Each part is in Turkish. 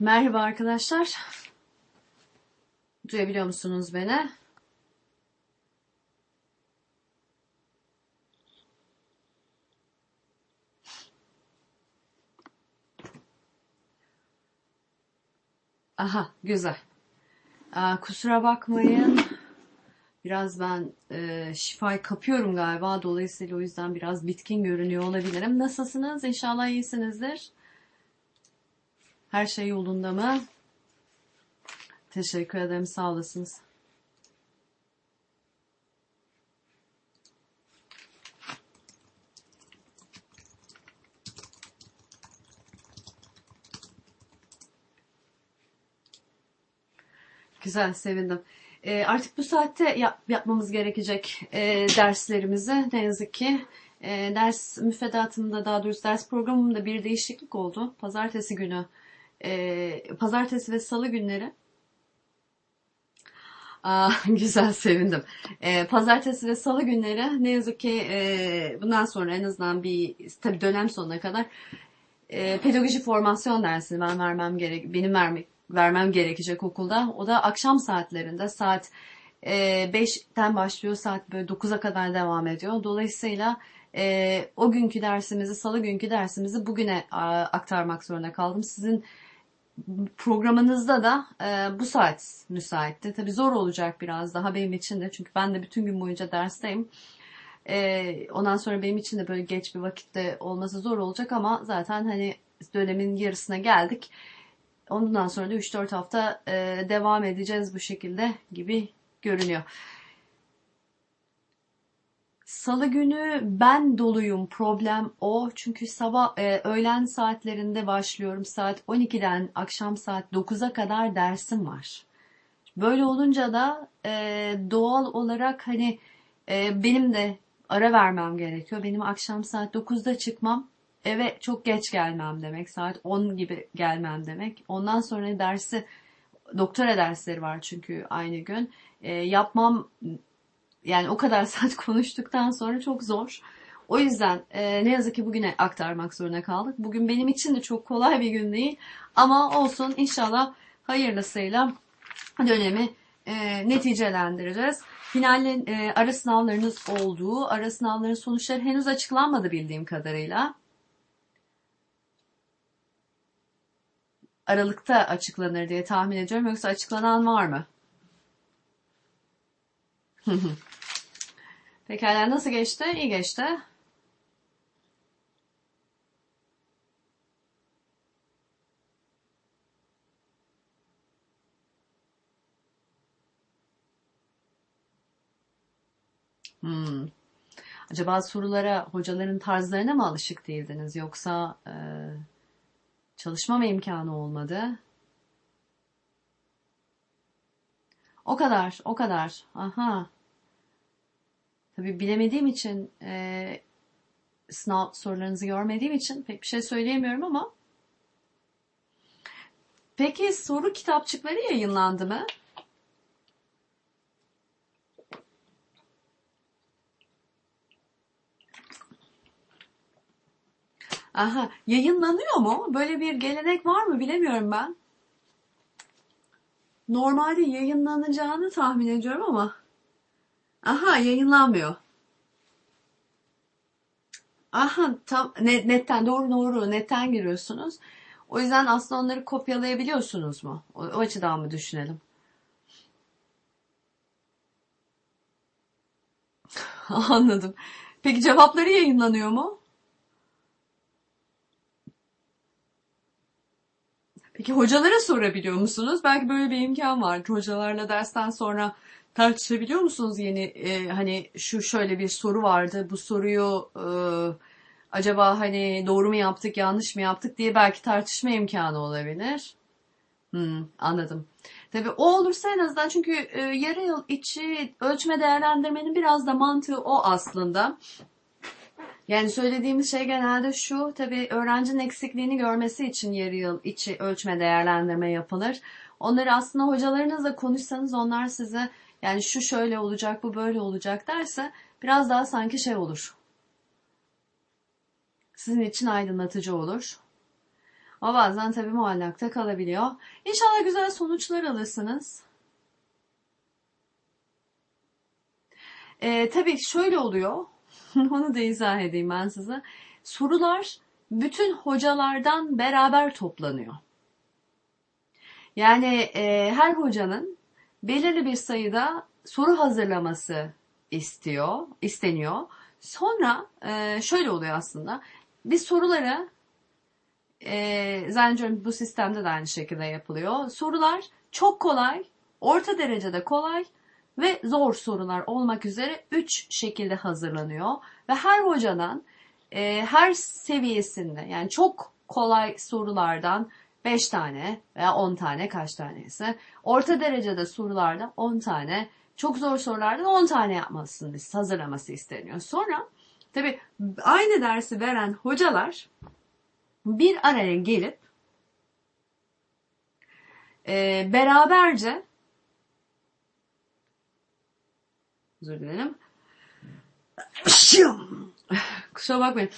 Merhaba arkadaşlar. Duyabiliyor musunuz beni? Aha, güzel. Aa, kusura bakmayın. Biraz ben e, şifayı kapıyorum galiba. Dolayısıyla o yüzden biraz bitkin görünüyor olabilirim. Nasılsınız? İnşallah iyisinizdir. Her şey yolunda mı? Teşekkür ederim. Sağ olasınız. Güzel, sevindim. Ee, artık bu saatte yap- yapmamız gerekecek e, derslerimizi ne yazık ki. E, ders müfredatımda daha doğrusu ders programımda bir değişiklik oldu. Pazartesi günü, e, pazartesi ve salı günleri. Aa, güzel, sevindim. E, pazartesi ve salı günleri ne yazık ki e, bundan sonra en azından bir tabii dönem sonuna kadar e, pedagoji formasyon dersini ben vermem gerek, benim vermek vermem gerekecek okulda. O da akşam saatlerinde saat e, 5'ten başlıyor saat böyle 9'a kadar devam ediyor. Dolayısıyla e, o günkü dersimizi, salı günkü dersimizi bugüne a, aktarmak zorunda kaldım. Sizin programınızda da e, bu saat müsaitti. Tabii zor olacak biraz daha benim için de çünkü ben de bütün gün boyunca dersteyim. E, ondan sonra benim için de böyle geç bir vakitte olması zor olacak ama zaten hani dönemin yarısına geldik. Ondan sonra da 3-4 hafta e, devam edeceğiz bu şekilde gibi görünüyor. Salı günü ben doluyum. Problem o. Çünkü sabah e, öğlen saatlerinde başlıyorum. Saat 12'den akşam saat 9'a kadar dersim var. Böyle olunca da e, doğal olarak hani e, benim de ara vermem gerekiyor. Benim akşam saat 9'da çıkmam eve çok geç gelmem demek. Saat 10 gibi gelmem demek. Ondan sonra dersi doktora dersleri var çünkü aynı gün. E, yapmam yani o kadar saat konuştuktan sonra çok zor. O yüzden e, ne yazık ki bugüne aktarmak zorunda kaldık. Bugün benim için de çok kolay bir gün değil. Ama olsun inşallah hayırlısıyla dönemi e, neticelendireceğiz. Finalin e, ara sınavlarınız olduğu, ara sınavların sonuçları henüz açıklanmadı bildiğim kadarıyla. Aralıkta açıklanır diye tahmin ediyorum. Yoksa açıklanan var mı? Pekala nasıl geçti? İyi geçti. Hmm. Acaba sorulara hocaların tarzlarına mı alışık değildiniz yoksa e, çalışma mı imkanı olmadı? O kadar, o kadar. Aha. Tabii bilemediğim için e, sınav sorularınızı görmediğim için pek bir şey söyleyemiyorum ama peki soru kitapçıkları yayınlandı mı? Aha, yayınlanıyor mu? Böyle bir gelenek var mı bilemiyorum ben. Normalde yayınlanacağını tahmin ediyorum ama. Aha, yayınlanmıyor. Aha, tam net, netten doğru doğru netten giriyorsunuz. O yüzden aslında onları kopyalayabiliyorsunuz mu? O, o açıdan mı düşünelim? Anladım. Peki cevapları yayınlanıyor mu? Peki hocalara sorabiliyor musunuz? Belki böyle bir imkan var. Hocalarla dersten sonra tartışabiliyor musunuz yeni e, hani şu şöyle bir soru vardı. Bu soruyu e, acaba hani doğru mu yaptık, yanlış mı yaptık diye belki tartışma imkanı olabilir. Hmm, anladım. Tabii o olursa en azından çünkü e, yarı yıl içi ölçme değerlendirmenin biraz da mantığı o aslında. Yani söylediğimiz şey genelde şu, tabii öğrencinin eksikliğini görmesi için yarı yıl içi ölçme değerlendirme yapılır. Onları aslında hocalarınızla konuşsanız onlar size yani şu şöyle olacak, bu böyle olacak derse biraz daha sanki şey olur. Sizin için aydınlatıcı olur. Ama bazen tabii muallakta kalabiliyor. İnşallah güzel sonuçlar alırsınız. Ee, tabii şöyle oluyor. Onu da izah edeyim ben size. Sorular bütün hocalardan beraber toplanıyor. Yani e, her hocanın belirli bir sayıda soru hazırlaması istiyor, isteniyor. Sonra e, şöyle oluyor aslında. Biz soruları e, zannediyorum bu sistemde de aynı şekilde yapılıyor. Sorular çok kolay, orta derecede kolay ve zor sorular olmak üzere 3 şekilde hazırlanıyor. Ve her hocadan e, her seviyesinde yani çok kolay sorulardan 5 tane veya 10 tane kaç tanesi. Orta derecede sorularda 10 tane. Çok zor sorulardan 10 tane yapmasını hazırlaması isteniyor. Sonra tabi aynı dersi veren hocalar bir araya gelip e, beraberce özür dilerim kusura bakmayın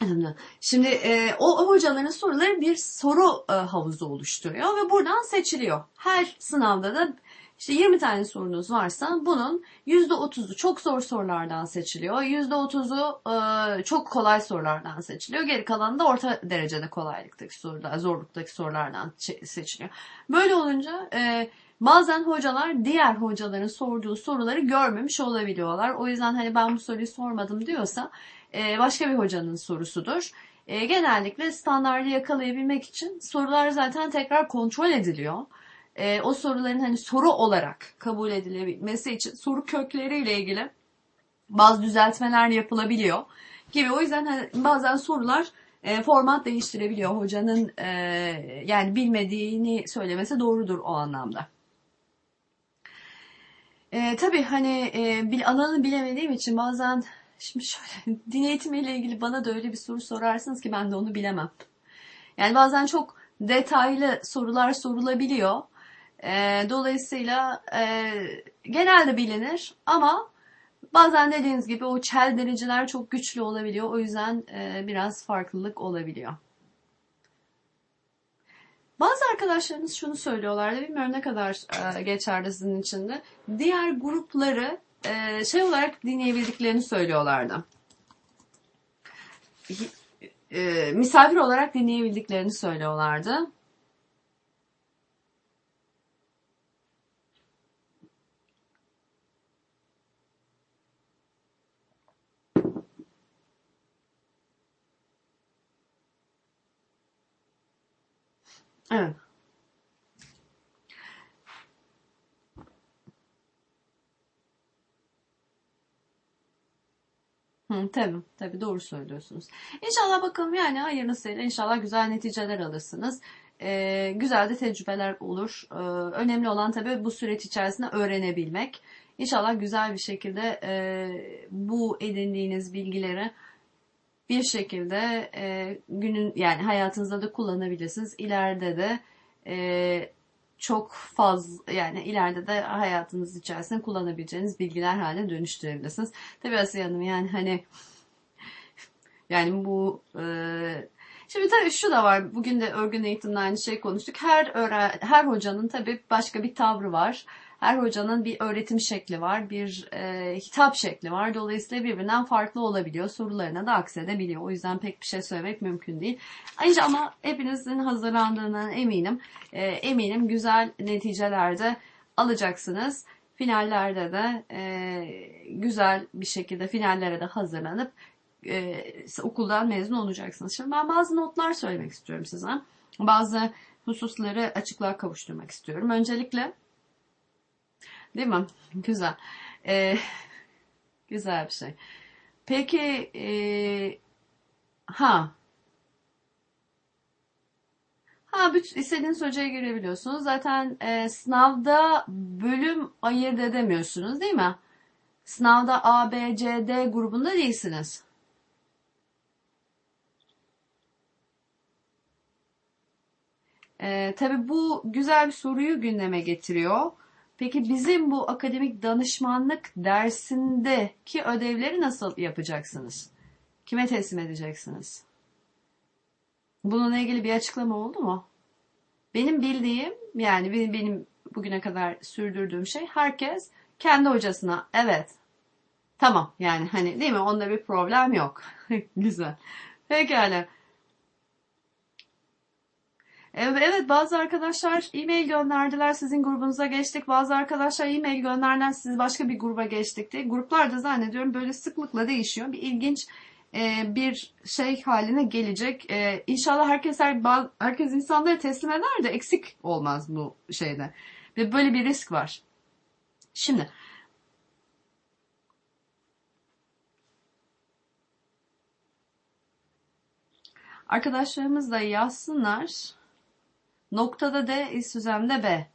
Şimdi e, o, hocaların soruları bir soru e, havuzu oluşturuyor ve buradan seçiliyor. Her sınavda da işte 20 tane sorunuz varsa bunun %30'u çok zor sorulardan seçiliyor. %30'u e, çok kolay sorulardan seçiliyor. Geri kalanı da orta derecede kolaylıktaki sorular, zorluktaki sorulardan seçiliyor. Böyle olunca e, bazen hocalar diğer hocaların sorduğu soruları görmemiş olabiliyorlar. O yüzden hani ben bu soruyu sormadım diyorsa e, başka bir hocanın sorusudur. E, genellikle standartı yakalayabilmek için sorular zaten tekrar kontrol ediliyor. E, o soruların hani soru olarak kabul edilebilmesi için soru kökleriyle ilgili bazı düzeltmeler yapılabiliyor gibi. O yüzden hani bazen sorular format değiştirebiliyor. Hocanın yani bilmediğini söylemesi doğrudur o anlamda. E, tabii hani e, alanı bilemediğim için bazen Şimdi şöyle din eğitimiyle ilgili bana da öyle bir soru sorarsınız ki ben de onu bilemem. Yani bazen çok detaylı sorular sorulabiliyor. E, dolayısıyla e, genelde bilinir ama bazen dediğiniz gibi o çeldiriciler çok güçlü olabiliyor. O yüzden e, biraz farklılık olabiliyor. Bazı arkadaşlarınız şunu söylüyorlardı. Bilmiyorum ne kadar e, geçerli sizin için de. Diğer grupları e, şey olarak dinleyebildiklerini söylüyorlardı. E, misafir olarak dinleyebildiklerini söylüyorlardı. Evet. Hı, tabii, tabii doğru söylüyorsunuz. İnşallah bakalım yani hayırlısıyla inşallah güzel neticeler alırsınız. Ee, güzel de tecrübeler olur. Ee, önemli olan tabii bu süreç içerisinde öğrenebilmek. İnşallah güzel bir şekilde e, bu edindiğiniz bilgileri bir şekilde e, günün yani hayatınızda da kullanabilirsiniz. İleride de e, çok fazla yani ileride de hayatınız içerisinde kullanabileceğiniz bilgiler haline dönüştürebilirsiniz. Tabii Asiye Hanım yani hani yani bu e, şimdi tabii şu da var. Bugün de örgün eğitimde aynı şey konuştuk. Her öğren, her hocanın tabii başka bir tavrı var. Her hocanın bir öğretim şekli var, bir e, hitap şekli var. Dolayısıyla birbirinden farklı olabiliyor. Sorularına da aksedebiliyor. O yüzden pek bir şey söylemek mümkün değil. Ayrıca ama hepinizin hazırlandığından eminim. E, eminim güzel neticelerde alacaksınız. Finallerde de e, güzel bir şekilde finallere de hazırlanıp e, okuldan mezun olacaksınız. Şimdi ben bazı notlar söylemek istiyorum size. Bazı hususları açıklığa kavuşturmak istiyorum. Öncelikle Değil mi? Güzel. Ee, güzel bir şey. Peki e, ha Ha, bütün, istediğiniz hocaya girebiliyorsunuz. Zaten e, sınavda bölüm ayırt edemiyorsunuz değil mi? Sınavda A, B, C, D grubunda değilsiniz. E, tabii bu güzel bir soruyu gündeme getiriyor. Peki bizim bu akademik danışmanlık dersindeki ödevleri nasıl yapacaksınız? Kime teslim edeceksiniz? Bununla ilgili bir açıklama oldu mu? Benim bildiğim yani benim, benim bugüne kadar sürdürdüğüm şey herkes kendi hocasına evet tamam yani hani değil mi onda bir problem yok. Güzel. Pekala. Evet bazı arkadaşlar e-mail gönderdiler sizin grubunuza geçtik. Bazı arkadaşlar e-mail gönderden siz başka bir gruba geçtik diye. Gruplar da zannediyorum böyle sıklıkla değişiyor. Bir ilginç e, bir şey haline gelecek. E, inşallah herkes herkes insanları teslim eder de eksik olmaz bu şeyde. Ve böyle bir risk var. Şimdi arkadaşlarımız da yazsınlar. Noktada D, istüzemde B.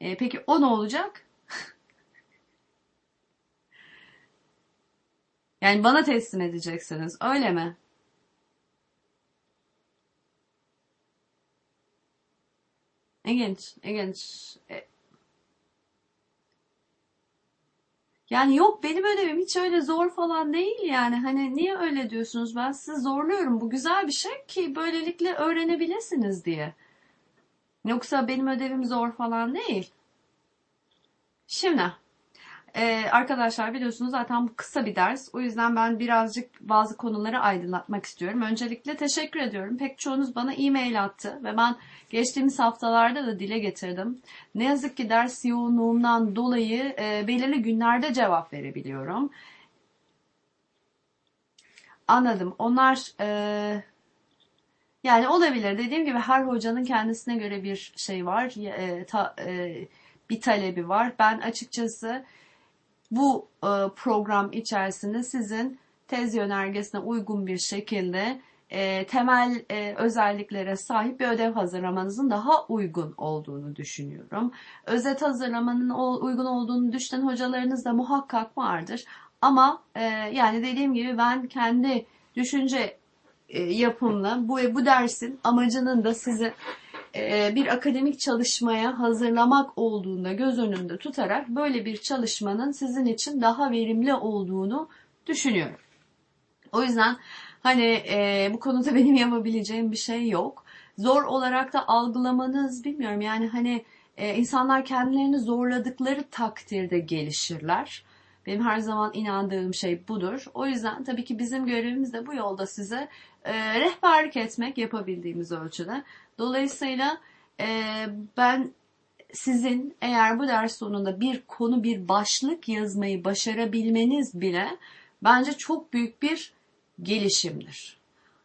E, peki o ne olacak? yani bana teslim edeceksiniz. Öyle mi? İlginç, ilginç. E, yani yok benim ödevim hiç öyle zor falan değil yani. Hani niye öyle diyorsunuz? Ben sizi zorluyorum. Bu güzel bir şey ki böylelikle öğrenebilirsiniz diye. Yoksa benim ödevim zor falan değil. Şimdi ee, arkadaşlar biliyorsunuz zaten bu kısa bir ders. O yüzden ben birazcık bazı konuları aydınlatmak istiyorum. Öncelikle teşekkür ediyorum. Pek çoğunuz bana e-mail attı ve ben geçtiğimiz haftalarda da dile getirdim. Ne yazık ki ders yoğunluğumdan dolayı e, belirli günlerde cevap verebiliyorum. Anladım. Onlar e, yani olabilir. Dediğim gibi her hocanın kendisine göre bir şey var. E, ta, e, bir talebi var. Ben açıkçası bu e, program içerisinde sizin tez yönergesine uygun bir şekilde e, temel e, özelliklere sahip bir ödev hazırlamanızın daha uygun olduğunu düşünüyorum. Özet hazırlamanın o, uygun olduğunu düşünen hocalarınız da muhakkak vardır. Ama e, yani dediğim gibi ben kendi düşünce e, yapımla bu bu dersin amacının da sizi e, bir akademik çalışmaya hazırlamak olduğunda göz önünde tutarak böyle bir çalışmanın sizin için daha verimli olduğunu düşünüyorum. O yüzden hani e, bu konuda benim yapabileceğim bir şey yok. Zor olarak da algılamanız bilmiyorum yani hani e, insanlar kendilerini zorladıkları takdirde gelişirler. Benim her zaman inandığım şey budur. O yüzden tabii ki bizim görevimiz de bu yolda size e, rehberlik etmek yapabildiğimiz ölçüde. Dolayısıyla e, ben sizin eğer bu ders sonunda bir konu bir başlık yazmayı başarabilmeniz bile bence çok büyük bir gelişimdir.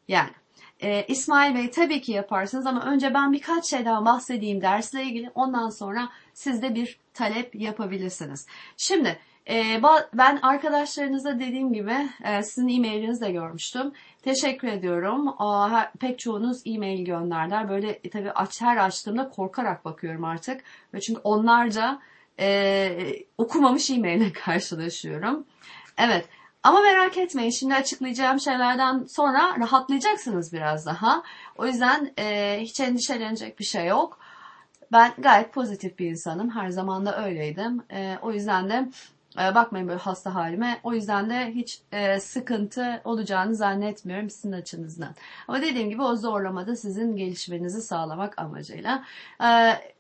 Yani e, İsmail Bey tabii ki yaparsınız ama önce ben birkaç şeyden bahsedeyim dersle ilgili ondan sonra siz de bir talep yapabilirsiniz. Şimdi e, ben arkadaşlarınıza dediğim gibi e, sizin e-mailinizi de görmüştüm. Teşekkür ediyorum. Pek çoğunuz e-mail gönderdiler. Böyle e, tabii aç, her açtığımda korkarak bakıyorum artık. Çünkü onlarca e, okumamış e-maille karşılaşıyorum. Evet. Ama merak etmeyin şimdi açıklayacağım şeylerden sonra rahatlayacaksınız biraz daha. O yüzden e, hiç endişelenecek bir şey yok. Ben gayet pozitif bir insanım. Her zaman da öyleydim. E, o yüzden de bakmayın böyle hasta halime. O yüzden de hiç e, sıkıntı olacağını zannetmiyorum sizin açınızdan. Ama dediğim gibi o zorlamada sizin gelişmenizi sağlamak amacıyla. E,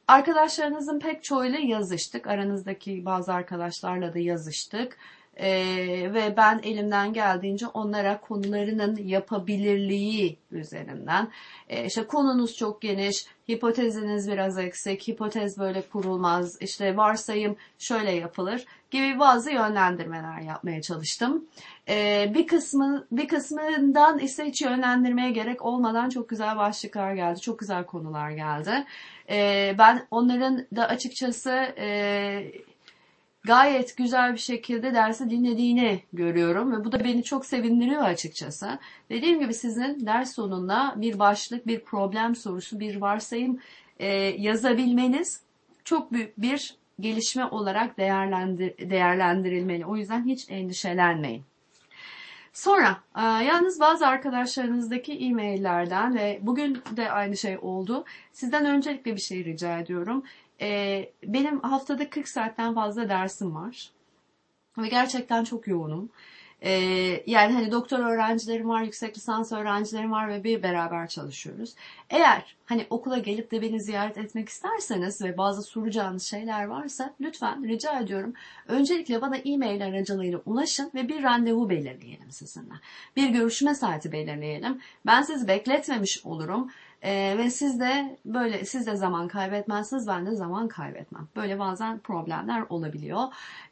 arkadaşlarınızın pek çoğuyla yazıştık. Aranızdaki bazı arkadaşlarla da yazıştık. Ee, ve ben elimden geldiğince onlara konularının yapabilirliği üzerinden e, işte konunuz çok geniş, hipoteziniz biraz eksik, hipotez böyle kurulmaz, işte varsayım şöyle yapılır gibi bazı yönlendirmeler yapmaya çalıştım. Ee, bir kısmı bir kısmından ise hiç yönlendirmeye gerek olmadan çok güzel başlıklar geldi, çok güzel konular geldi. Ee, ben onların da açıkçası e, gayet güzel bir şekilde dersi dinlediğini görüyorum ve bu da beni çok sevindiriyor açıkçası. Dediğim gibi sizin ders sonunda bir başlık, bir problem sorusu, bir varsayım e, yazabilmeniz çok büyük bir gelişme olarak değerlendir, değerlendirilmeli. O yüzden hiç endişelenmeyin. Sonra e, yalnız bazı arkadaşlarınızdaki e-maillerden ve bugün de aynı şey oldu. Sizden öncelikle bir şey rica ediyorum. E, benim haftada 40 saatten fazla dersim var. Ve gerçekten çok yoğunum. Ee, yani hani doktor öğrencilerim var, yüksek lisans öğrencilerim var ve bir beraber çalışıyoruz. Eğer hani okula gelip de beni ziyaret etmek isterseniz ve bazı soracağınız şeyler varsa lütfen rica ediyorum. Öncelikle bana e-mail aracılığıyla ulaşın ve bir randevu belirleyelim sizinle. Bir görüşme saati belirleyelim. Ben sizi bekletmemiş olurum. Ee, ve siz de böyle siz de zaman kaybetmezsiniz ben de zaman kaybetmem. Böyle bazen problemler olabiliyor.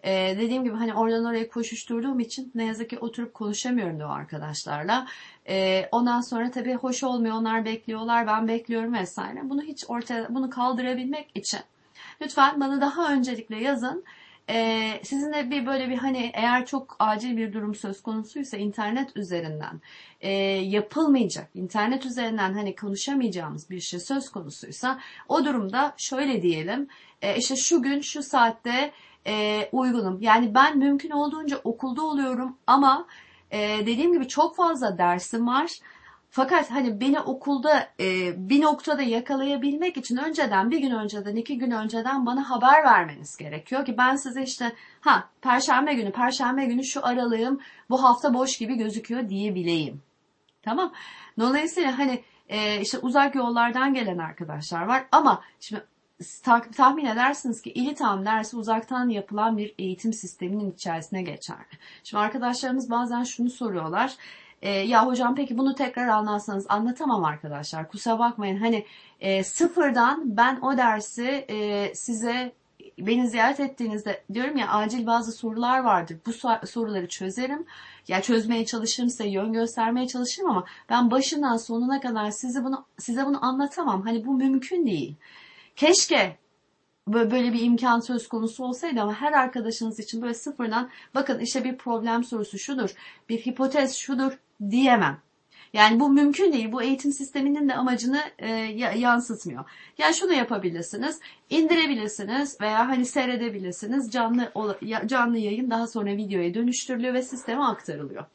Ee, dediğim gibi hani oradan oraya koşuşturduğum için ne yazık ki oturup konuşamıyorum o arkadaşlarla. Ee, ondan sonra tabii hoş olmuyor onlar bekliyorlar ben bekliyorum vesaire. Bunu hiç ortaya bunu kaldırabilmek için lütfen bana daha öncelikle yazın. Ee, sizinle bir böyle bir hani eğer çok acil bir durum söz konusuysa internet üzerinden e, yapılmayacak, internet üzerinden hani konuşamayacağımız bir şey söz konusuysa o durumda şöyle diyelim e, işte şu gün şu saatte e, uygunum. Yani ben mümkün olduğunca okulda oluyorum ama e, dediğim gibi çok fazla dersim var. Fakat hani beni okulda e, bir noktada yakalayabilmek için önceden bir gün önceden iki gün önceden bana haber vermeniz gerekiyor ki ben size işte ha perşembe günü perşembe günü şu aralığım bu hafta boş gibi gözüküyor diyebileyim. Tamam. Dolayısıyla hani e, işte uzak yollardan gelen arkadaşlar var ama şimdi tahmin edersiniz ki İLİTAM dersi uzaktan yapılan bir eğitim sisteminin içerisine geçer. Şimdi arkadaşlarımız bazen şunu soruyorlar. E, ya hocam peki bunu tekrar anlatsanız anlatamam arkadaşlar. Kusura bakmayın. Hani e, sıfırdan ben o dersi e, size beni ziyaret ettiğinizde diyorum ya acil bazı sorular vardır. Bu soruları çözerim. Ya çözmeye çalışırım size yön göstermeye çalışırım ama ben başından sonuna kadar size bunu size bunu anlatamam. Hani bu mümkün değil. Keşke böyle bir imkan söz konusu olsaydı ama her arkadaşınız için böyle sıfırdan bakın işte bir problem sorusu şudur, bir hipotez şudur diyemem. Yani bu mümkün değil. Bu eğitim sisteminin de amacını e, yansıtmıyor. Yani şunu yapabilirsiniz. indirebilirsiniz veya hani seyredebilirsiniz. Canlı canlı yayın daha sonra videoya dönüştürülüyor ve sisteme aktarılıyor.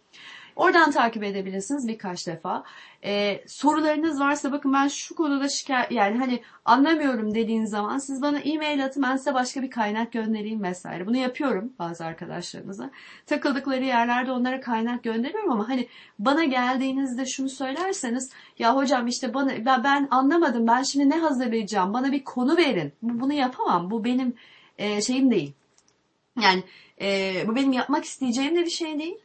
Oradan takip edebilirsiniz birkaç defa. Ee, sorularınız varsa bakın ben şu konuda şikayet yani hani anlamıyorum dediğin zaman siz bana e-mail atın ben size başka bir kaynak göndereyim vesaire. Bunu yapıyorum bazı arkadaşlarımıza. Takıldıkları yerlerde onlara kaynak gönderiyorum ama hani bana geldiğinizde şunu söylerseniz ya hocam işte bana ben, ben anlamadım ben şimdi ne hazırlayacağım bana bir konu verin. Bunu yapamam bu benim e, şeyim değil. Yani e, bu benim yapmak isteyeceğim de bir şey değil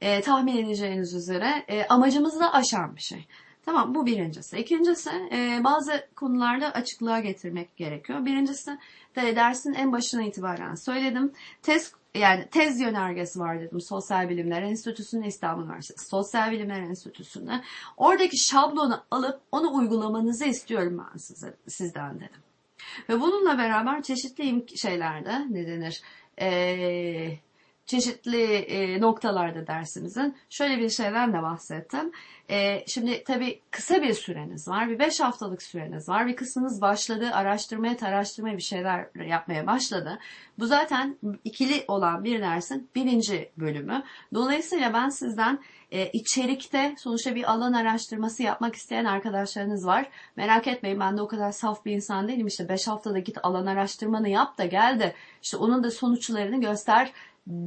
e, tahmin edeceğiniz üzere e, amacımızı da aşan bir şey. Tamam bu birincisi. İkincisi e, bazı konularda açıklığa getirmek gerekiyor. Birincisi de dersin en başına itibaren söyledim. Tez yani tez yönergesi var dedim Sosyal Bilimler Enstitüsü'nde İstanbul Üniversitesi Sosyal Bilimler Enstitüsü'nde. Oradaki şablonu alıp onu uygulamanızı istiyorum ben size, sizden dedim. Ve bununla beraber çeşitli şeylerde ne denir? Ee, çeşitli e, noktalarda dersimizin şöyle bir şeyden de bahsettim. E, şimdi tabii kısa bir süreniz var. Bir 5 haftalık süreniz var. Bir kısmınız başladı. Araştırmaya, araştırmaya bir şeyler yapmaya başladı. Bu zaten ikili olan bir dersin birinci bölümü. Dolayısıyla ben sizden e, içerikte sonuçta bir alan araştırması yapmak isteyen arkadaşlarınız var. Merak etmeyin ben de o kadar saf bir insan değilim. İşte 5 haftada git alan araştırmanı yap da gel de işte onun da sonuçlarını göster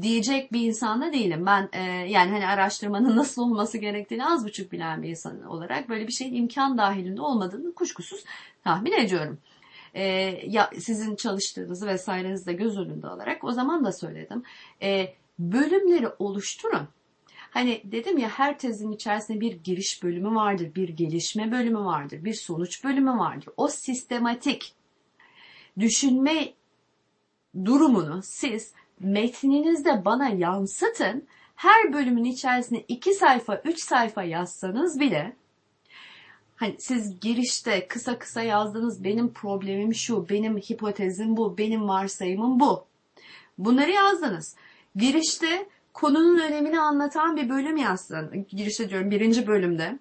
diyecek bir insan da değilim. Ben e, yani hani araştırmanın nasıl olması gerektiğini az buçuk bilen bir insan olarak böyle bir şeyin imkan dahilinde olmadığını kuşkusuz tahmin ediyorum. E, ya sizin çalıştığınızı vesairenizi de göz önünde alarak o zaman da söyledim. E, bölümleri oluşturun. Hani dedim ya her tezin içerisinde bir giriş bölümü vardır, bir gelişme bölümü vardır, bir sonuç bölümü vardır. O sistematik düşünme durumunu siz metninizde bana yansıtın. Her bölümün içerisine 2 sayfa, 3 sayfa yazsanız bile hani siz girişte kısa kısa yazdınız benim problemim şu, benim hipotezim bu, benim varsayımım bu. Bunları yazdınız. Girişte konunun önemini anlatan bir bölüm yazsın. Girişte diyorum birinci bölümde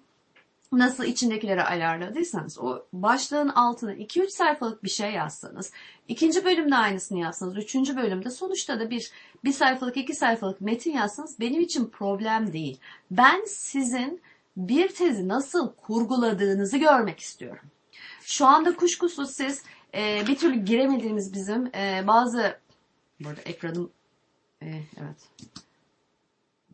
nasıl içindekileri ayarladıysanız o başlığın altına 2-3 sayfalık bir şey yazsanız, ikinci bölümde aynısını yazsanız, üçüncü bölümde sonuçta da bir bir sayfalık iki sayfalık metin yazsanız benim için problem değil. Ben sizin bir tezi nasıl kurguladığınızı görmek istiyorum. Şu anda kuşkusuz siz e, bir türlü giremediğimiz bizim e, bazı burada ekranım e, evet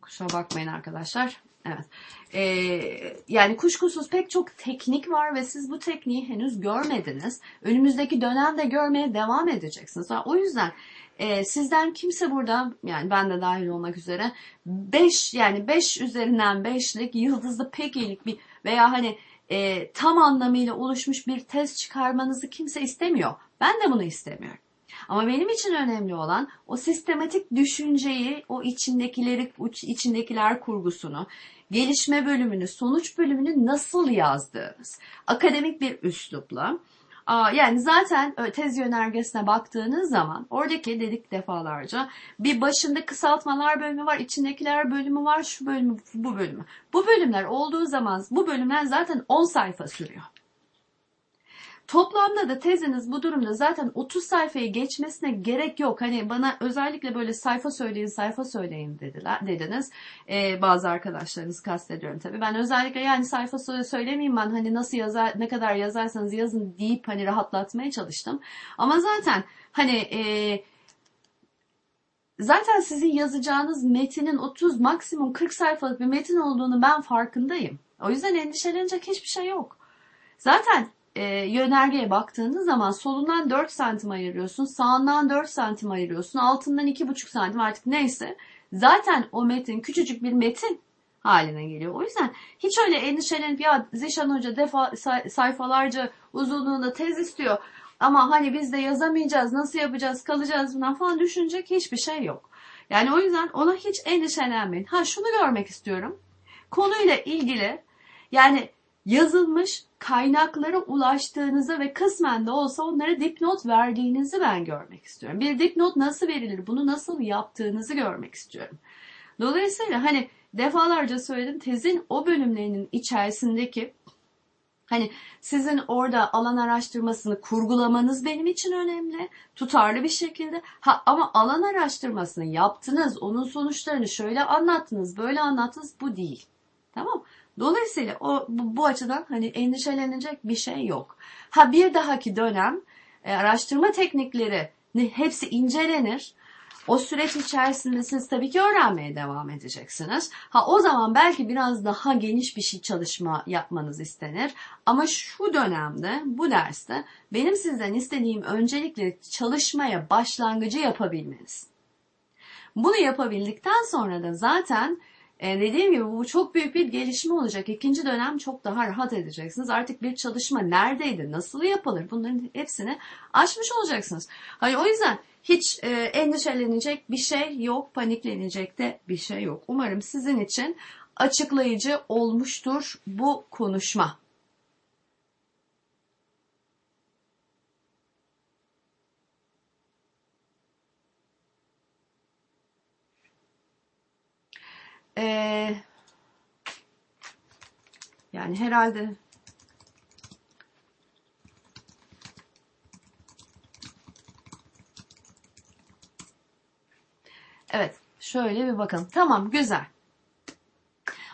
Kusura bakmayın arkadaşlar. Evet. Ee, yani kuşkusuz pek çok teknik var ve siz bu tekniği henüz görmediniz. Önümüzdeki dönemde görmeye devam edeceksiniz. O yüzden e, sizden kimse burada yani ben de dahil olmak üzere 5 yani 5 üzerinden 5'lik yıldızlı pek iyilik bir veya hani e, tam anlamıyla oluşmuş bir test çıkarmanızı kimse istemiyor. Ben de bunu istemiyorum. Ama benim için önemli olan o sistematik düşünceyi, o içindekileri, içindekiler kurgusunu, gelişme bölümünü, sonuç bölümünü nasıl yazdığınız. Akademik bir üslupla. Yani zaten tez yönergesine baktığınız zaman oradaki dedik defalarca bir başında kısaltmalar bölümü var, içindekiler bölümü var, şu bölümü, bu bölümü. Bu bölümler olduğu zaman bu bölümler zaten 10 sayfa sürüyor. Toplamda da teziniz bu durumda zaten 30 sayfayı geçmesine gerek yok. Hani bana özellikle böyle sayfa söyleyin, sayfa söyleyin dediler, dediniz. Ee, bazı arkadaşlarınız kastediyorum tabii. Ben özellikle yani sayfa söylemeyeyim ben hani nasıl yazar, ne kadar yazarsanız yazın deyip hani rahatlatmaya çalıştım. Ama zaten hani e, zaten sizin yazacağınız metinin 30 maksimum 40 sayfalık bir metin olduğunu ben farkındayım. O yüzden endişelenecek hiçbir şey yok. Zaten e, yönergeye baktığınız zaman solundan 4 santim ayırıyorsun, sağından 4 santim ayırıyorsun, altından 2,5 santim artık neyse. Zaten o metin küçücük bir metin haline geliyor. O yüzden hiç öyle endişelenip ya Zişan Hoca defa sayfalarca uzunluğunda tez istiyor ama hani biz de yazamayacağız, nasıl yapacağız, kalacağız bundan falan düşünecek hiçbir şey yok. Yani o yüzden ona hiç endişelenmeyin. Ha şunu görmek istiyorum. Konuyla ilgili yani yazılmış kaynaklara ulaştığınızı ve kısmen de olsa onlara dipnot verdiğinizi ben görmek istiyorum. Bir dipnot nasıl verilir? Bunu nasıl yaptığınızı görmek istiyorum. Dolayısıyla hani defalarca söyledim tezin o bölümlerinin içerisindeki Hani sizin orada alan araştırmasını kurgulamanız benim için önemli. Tutarlı bir şekilde. Ha, ama alan araştırmasını yaptınız, onun sonuçlarını şöyle anlattınız, böyle anlattınız bu değil. Tamam Dolayısıyla o bu, bu açıdan hani endişelenecek bir şey yok. Ha bir dahaki dönem e, araştırma teknikleri hepsi incelenir. O süreç içerisinde siz tabii ki öğrenmeye devam edeceksiniz. Ha o zaman belki biraz daha geniş bir şey çalışma yapmanız istenir. Ama şu dönemde, bu derste benim sizden istediğim öncelikle çalışmaya başlangıcı yapabilmeniz. Bunu yapabildikten sonra da zaten e, dediğim gibi bu çok büyük bir gelişme olacak. İkinci dönem çok daha rahat edeceksiniz. Artık bir çalışma neredeydi, nasıl yapılır bunların hepsini aşmış olacaksınız. Hani o yüzden hiç e, endişelenecek bir şey yok, paniklenecek de bir şey yok. Umarım sizin için açıklayıcı olmuştur bu konuşma. Ee, yani herhalde Evet, şöyle bir bakalım. Tamam, güzel.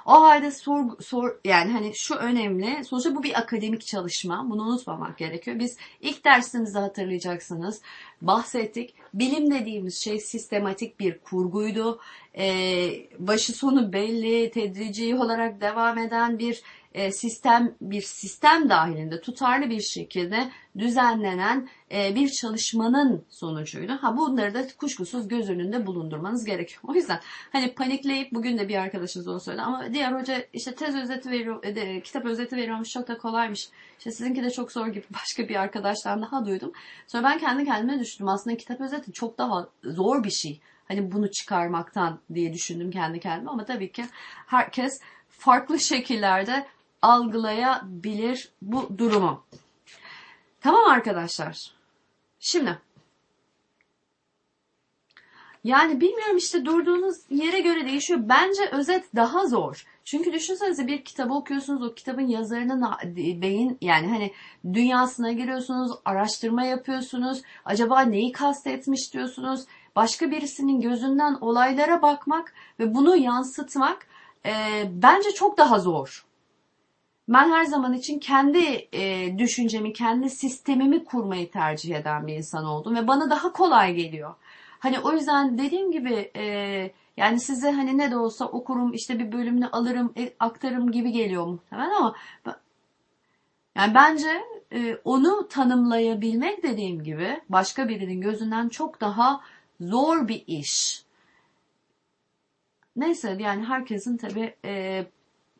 O halde sor, sor yani hani şu önemli. Sonuçta bu bir akademik çalışma. Bunu unutmamak gerekiyor. Biz ilk dersimizde hatırlayacaksınız. Bahsettik. Bilim dediğimiz şey sistematik bir kurguydu. Ee, başı sonu belli, tedrici olarak devam eden bir e, sistem bir sistem dahilinde tutarlı bir şekilde düzenlenen e, bir çalışmanın sonucuydu. Ha bunları da kuşkusuz göz önünde bulundurmanız gerekiyor. O yüzden hani panikleyip bugün de bir arkadaşımız onu söyledi ama diğer hoca işte tez özeti veriyor, de, kitap özeti veriyormuş çok da kolaymış. İşte sizinki de çok zor gibi başka bir arkadaştan daha duydum. Sonra ben kendi kendime düşündüm aslında kitap özeti çok daha zor bir şey. Hani bunu çıkarmaktan diye düşündüm kendi kendime ama tabii ki herkes farklı şekillerde algılayabilir bu durumu. Tamam arkadaşlar. Şimdi yani bilmiyorum işte durduğunuz yere göre değişiyor. Bence özet daha zor. Çünkü düşünsenize bir kitabı okuyorsunuz. O kitabın yazarının beyin yani hani dünyasına giriyorsunuz, araştırma yapıyorsunuz. Acaba neyi kastetmiş diyorsunuz. Başka birisinin gözünden olaylara bakmak ve bunu yansıtmak e, bence çok daha zor. Ben her zaman için kendi e, düşüncemi, kendi sistemimi kurmayı tercih eden bir insan oldum ve bana daha kolay geliyor. Hani o yüzden dediğim gibi e, yani size hani ne de olsa okurum işte bir bölümünü alırım e, aktarım gibi geliyor muhtemelen ama yani bence e, onu tanımlayabilmek dediğim gibi başka birinin gözünden çok daha zor bir iş. Neyse yani herkesin tabi e,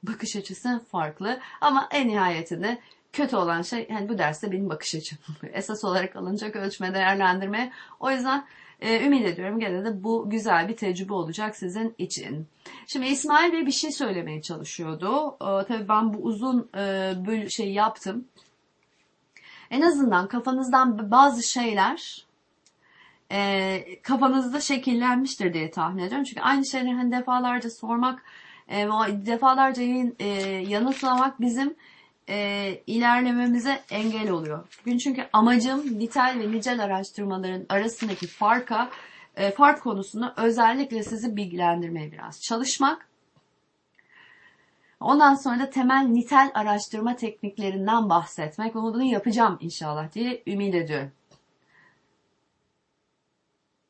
bakış açısı farklı ama en nihayetinde kötü olan şey yani bu derste benim bakış açım. Esas olarak alınacak ölçme değerlendirme. O yüzden e, ümit ediyorum gene de bu güzel bir tecrübe olacak sizin için. Şimdi İsmail Bey bir şey söylemeye çalışıyordu. E, tabii ben bu uzun e, böyle şey yaptım. En azından kafanızdan bazı şeyler e, kafanızda şekillenmiştir diye tahmin ediyorum. Çünkü aynı şeyleri hani defalarca sormak, e, defalarca e, yanıtlamak bizim e, ilerlememize engel oluyor. Bugün çünkü amacım nitel ve nicel araştırmaların arasındaki farka, e, fark konusunda özellikle sizi bilgilendirmeye biraz çalışmak. Ondan sonra da temel nitel araştırma tekniklerinden bahsetmek ve bunu yapacağım inşallah diye ümit ediyorum.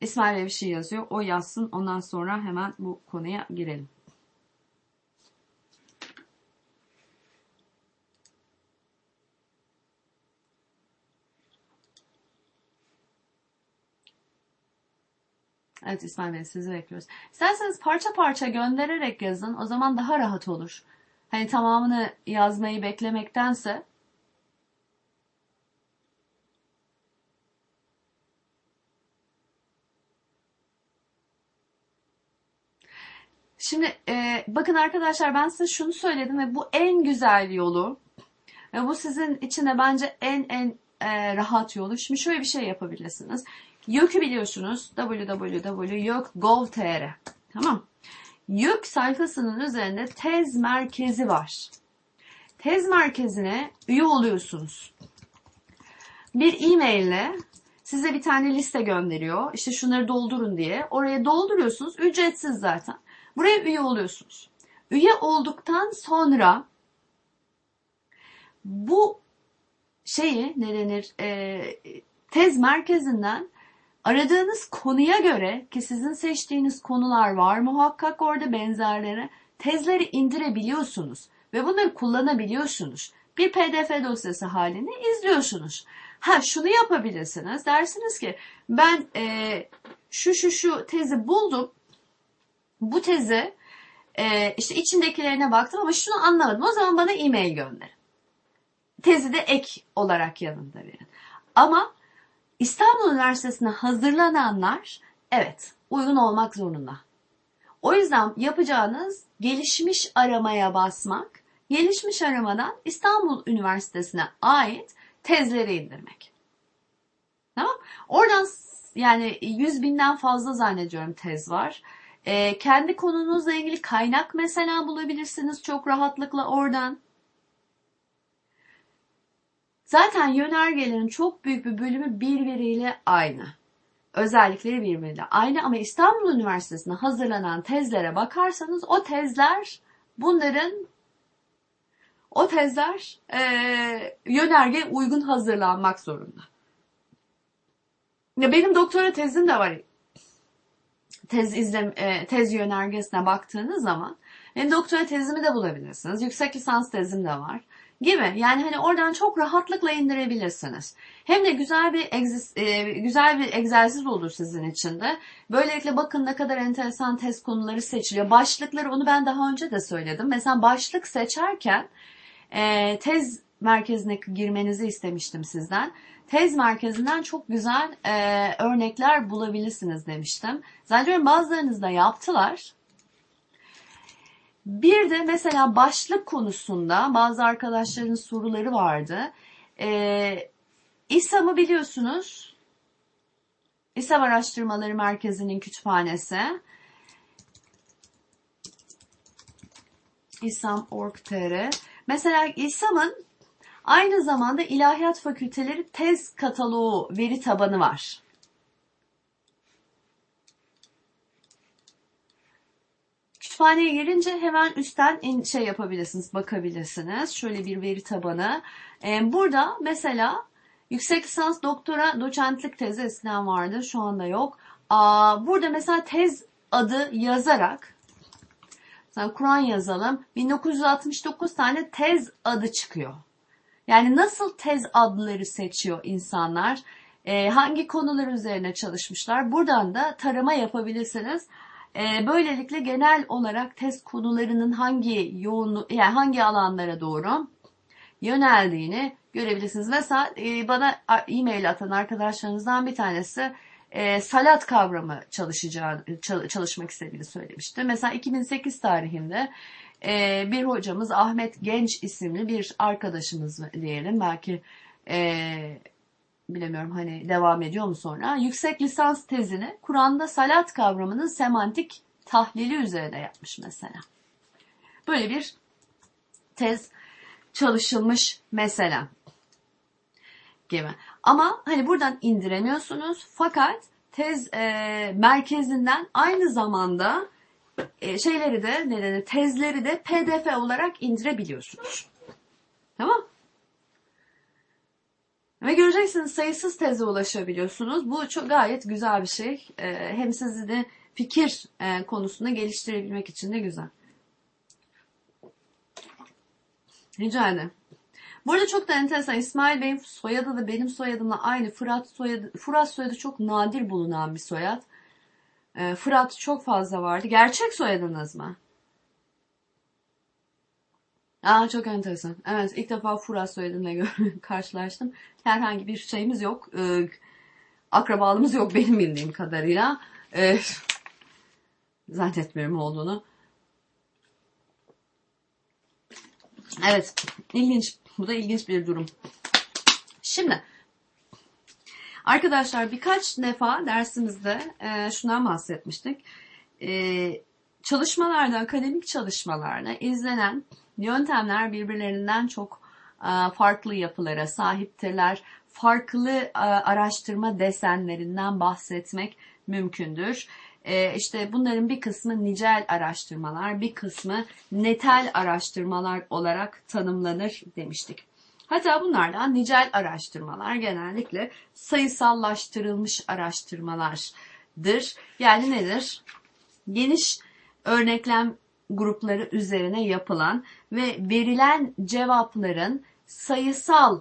İsmail Bey bir şey yazıyor. O yazsın. Ondan sonra hemen bu konuya girelim. Evet İsmail Bey sizi bekliyoruz. İsterseniz parça parça göndererek yazın. O zaman daha rahat olur. Hani tamamını yazmayı beklemektense. Şimdi e, bakın arkadaşlar ben size şunu söyledim ve bu en güzel yolu ve bu sizin için de bence en en e, rahat yolu. Şimdi şöyle bir şey yapabilirsiniz. YÖK'ü biliyorsunuz. www.yok.gov.tr Tamam. YÖK sayfasının üzerinde tez merkezi var. Tez merkezine üye oluyorsunuz. Bir e-maille size bir tane liste gönderiyor. İşte şunları doldurun diye. Oraya dolduruyorsunuz. Ücretsiz zaten. Buraya üye oluyorsunuz. Üye olduktan sonra bu şeyi ne denir e, tez merkezinden Aradığınız konuya göre ki sizin seçtiğiniz konular var muhakkak orada benzerleri tezleri indirebiliyorsunuz ve bunları kullanabiliyorsunuz. Bir pdf dosyası halini izliyorsunuz. Ha şunu yapabilirsiniz dersiniz ki ben e, şu şu şu tezi buldum. Bu tezi e, işte içindekilerine baktım ama şunu anlamadım. O zaman bana e-mail gönderin. Tezi de ek olarak yanında verin. Ama İstanbul Üniversitesi'ne hazırlananlar evet uygun olmak zorunda. O yüzden yapacağınız gelişmiş aramaya basmak, gelişmiş aramadan İstanbul Üniversitesi'ne ait tezleri indirmek. Tamam? Oradan yani 100 binden fazla zannediyorum tez var. Ee, kendi konunuzla ilgili kaynak mesela bulabilirsiniz çok rahatlıkla oradan. Zaten yönergelerin çok büyük bir bölümü birbiriyle aynı. Özellikleri birbiriyle aynı ama İstanbul Üniversitesi'ne hazırlanan tezlere bakarsanız o tezler bunların o tezler e, yönerge uygun hazırlanmak zorunda. Ya benim doktora tezim de var. Tez izlem e, tez yönergesine baktığınız zaman benim doktora tezimi de bulabilirsiniz. Yüksek lisans tezim de var gibi. Yani hani oradan çok rahatlıkla indirebilirsiniz. Hem de güzel bir e, güzel bir egzersiz olur sizin için de. Böylelikle bakın ne kadar enteresan test konuları seçiliyor. Başlıkları onu ben daha önce de söyledim. Mesela başlık seçerken e, tez merkezine girmenizi istemiştim sizden. Tez merkezinden çok güzel e, örnekler bulabilirsiniz demiştim. Zaten bazılarınız da yaptılar. Bir de mesela başlık konusunda bazı arkadaşların soruları vardı. Ee, İSAM'ı biliyorsunuz. İSAM Araştırmaları Merkezi'nin kütüphanesi. İSAM.org.tr Mesela İSAM'ın aynı zamanda İlahiyat Fakülteleri tez kataloğu veri tabanı var. Kütüphaneye gelince hemen üstten şey yapabilirsiniz, bakabilirsiniz. Şöyle bir veri tabanı. Burada mesela yüksek lisans doktora doçentlik tezi eskiden vardı, şu anda yok. Burada mesela tez adı yazarak mesela Kur'an yazalım 1969 tane tez adı çıkıyor. Yani nasıl tez adları seçiyor insanlar? Ee, hangi konular üzerine çalışmışlar? Buradan da tarama yapabilirsiniz. Ee, böylelikle genel olarak tez konularının hangi yoğunluğu, yani hangi alanlara doğru yöneldiğini görebilirsiniz. Mesela e, bana e-mail atan arkadaşlarınızdan bir tanesi e, salat kavramı çalışacağı, çalışmak istediğini söylemişti. Mesela 2008 tarihinde e, bir hocamız Ahmet Genç isimli bir arkadaşımız diyelim belki bilemiyorum hani devam ediyor mu sonra yüksek lisans tezini Kur'an'da salat kavramının semantik tahlili üzerine yapmış mesela. Böyle bir tez çalışılmış mesela gibi. Ama hani buradan indiremiyorsunuz fakat tez e, merkezinden aynı zamanda e, şeyleri de ne denir tezleri de pdf olarak indirebiliyorsunuz. Tamam ve göreceksiniz sayısız teze ulaşabiliyorsunuz. Bu çok gayet güzel bir şey. E, hem sizi de fikir e, konusunda geliştirebilmek için de güzel. Rica ederim. Burada çok da enteresan. İsmail Bey'in soyadı da benim soyadımla aynı. Fırat soyadı, Fırat soyadı çok nadir bulunan bir soyad. E, Fırat çok fazla vardı. Gerçek soyadınız mı? Aa çok enteresan. Evet ilk defa Fırat soyadımla karşılaştım. Herhangi bir şeyimiz yok. E, akrabalığımız yok benim bildiğim kadarıyla. E, zannetmiyorum olduğunu. Evet ilginç. Bu da ilginç bir durum. Şimdi arkadaşlar birkaç defa dersimizde e, şundan bahsetmiştik. E, çalışmalarda, akademik çalışmalarda izlenen yöntemler birbirlerinden çok e, farklı yapılara sahiptirler. Farklı e, araştırma desenlerinden bahsetmek mümkündür. E, işte bunların bir kısmı nicel araştırmalar, bir kısmı netel araştırmalar olarak tanımlanır demiştik. Hatta bunlardan nicel araştırmalar genellikle sayısallaştırılmış araştırmalardır. Yani nedir? Geniş örneklem grupları üzerine yapılan ve verilen cevapların sayısal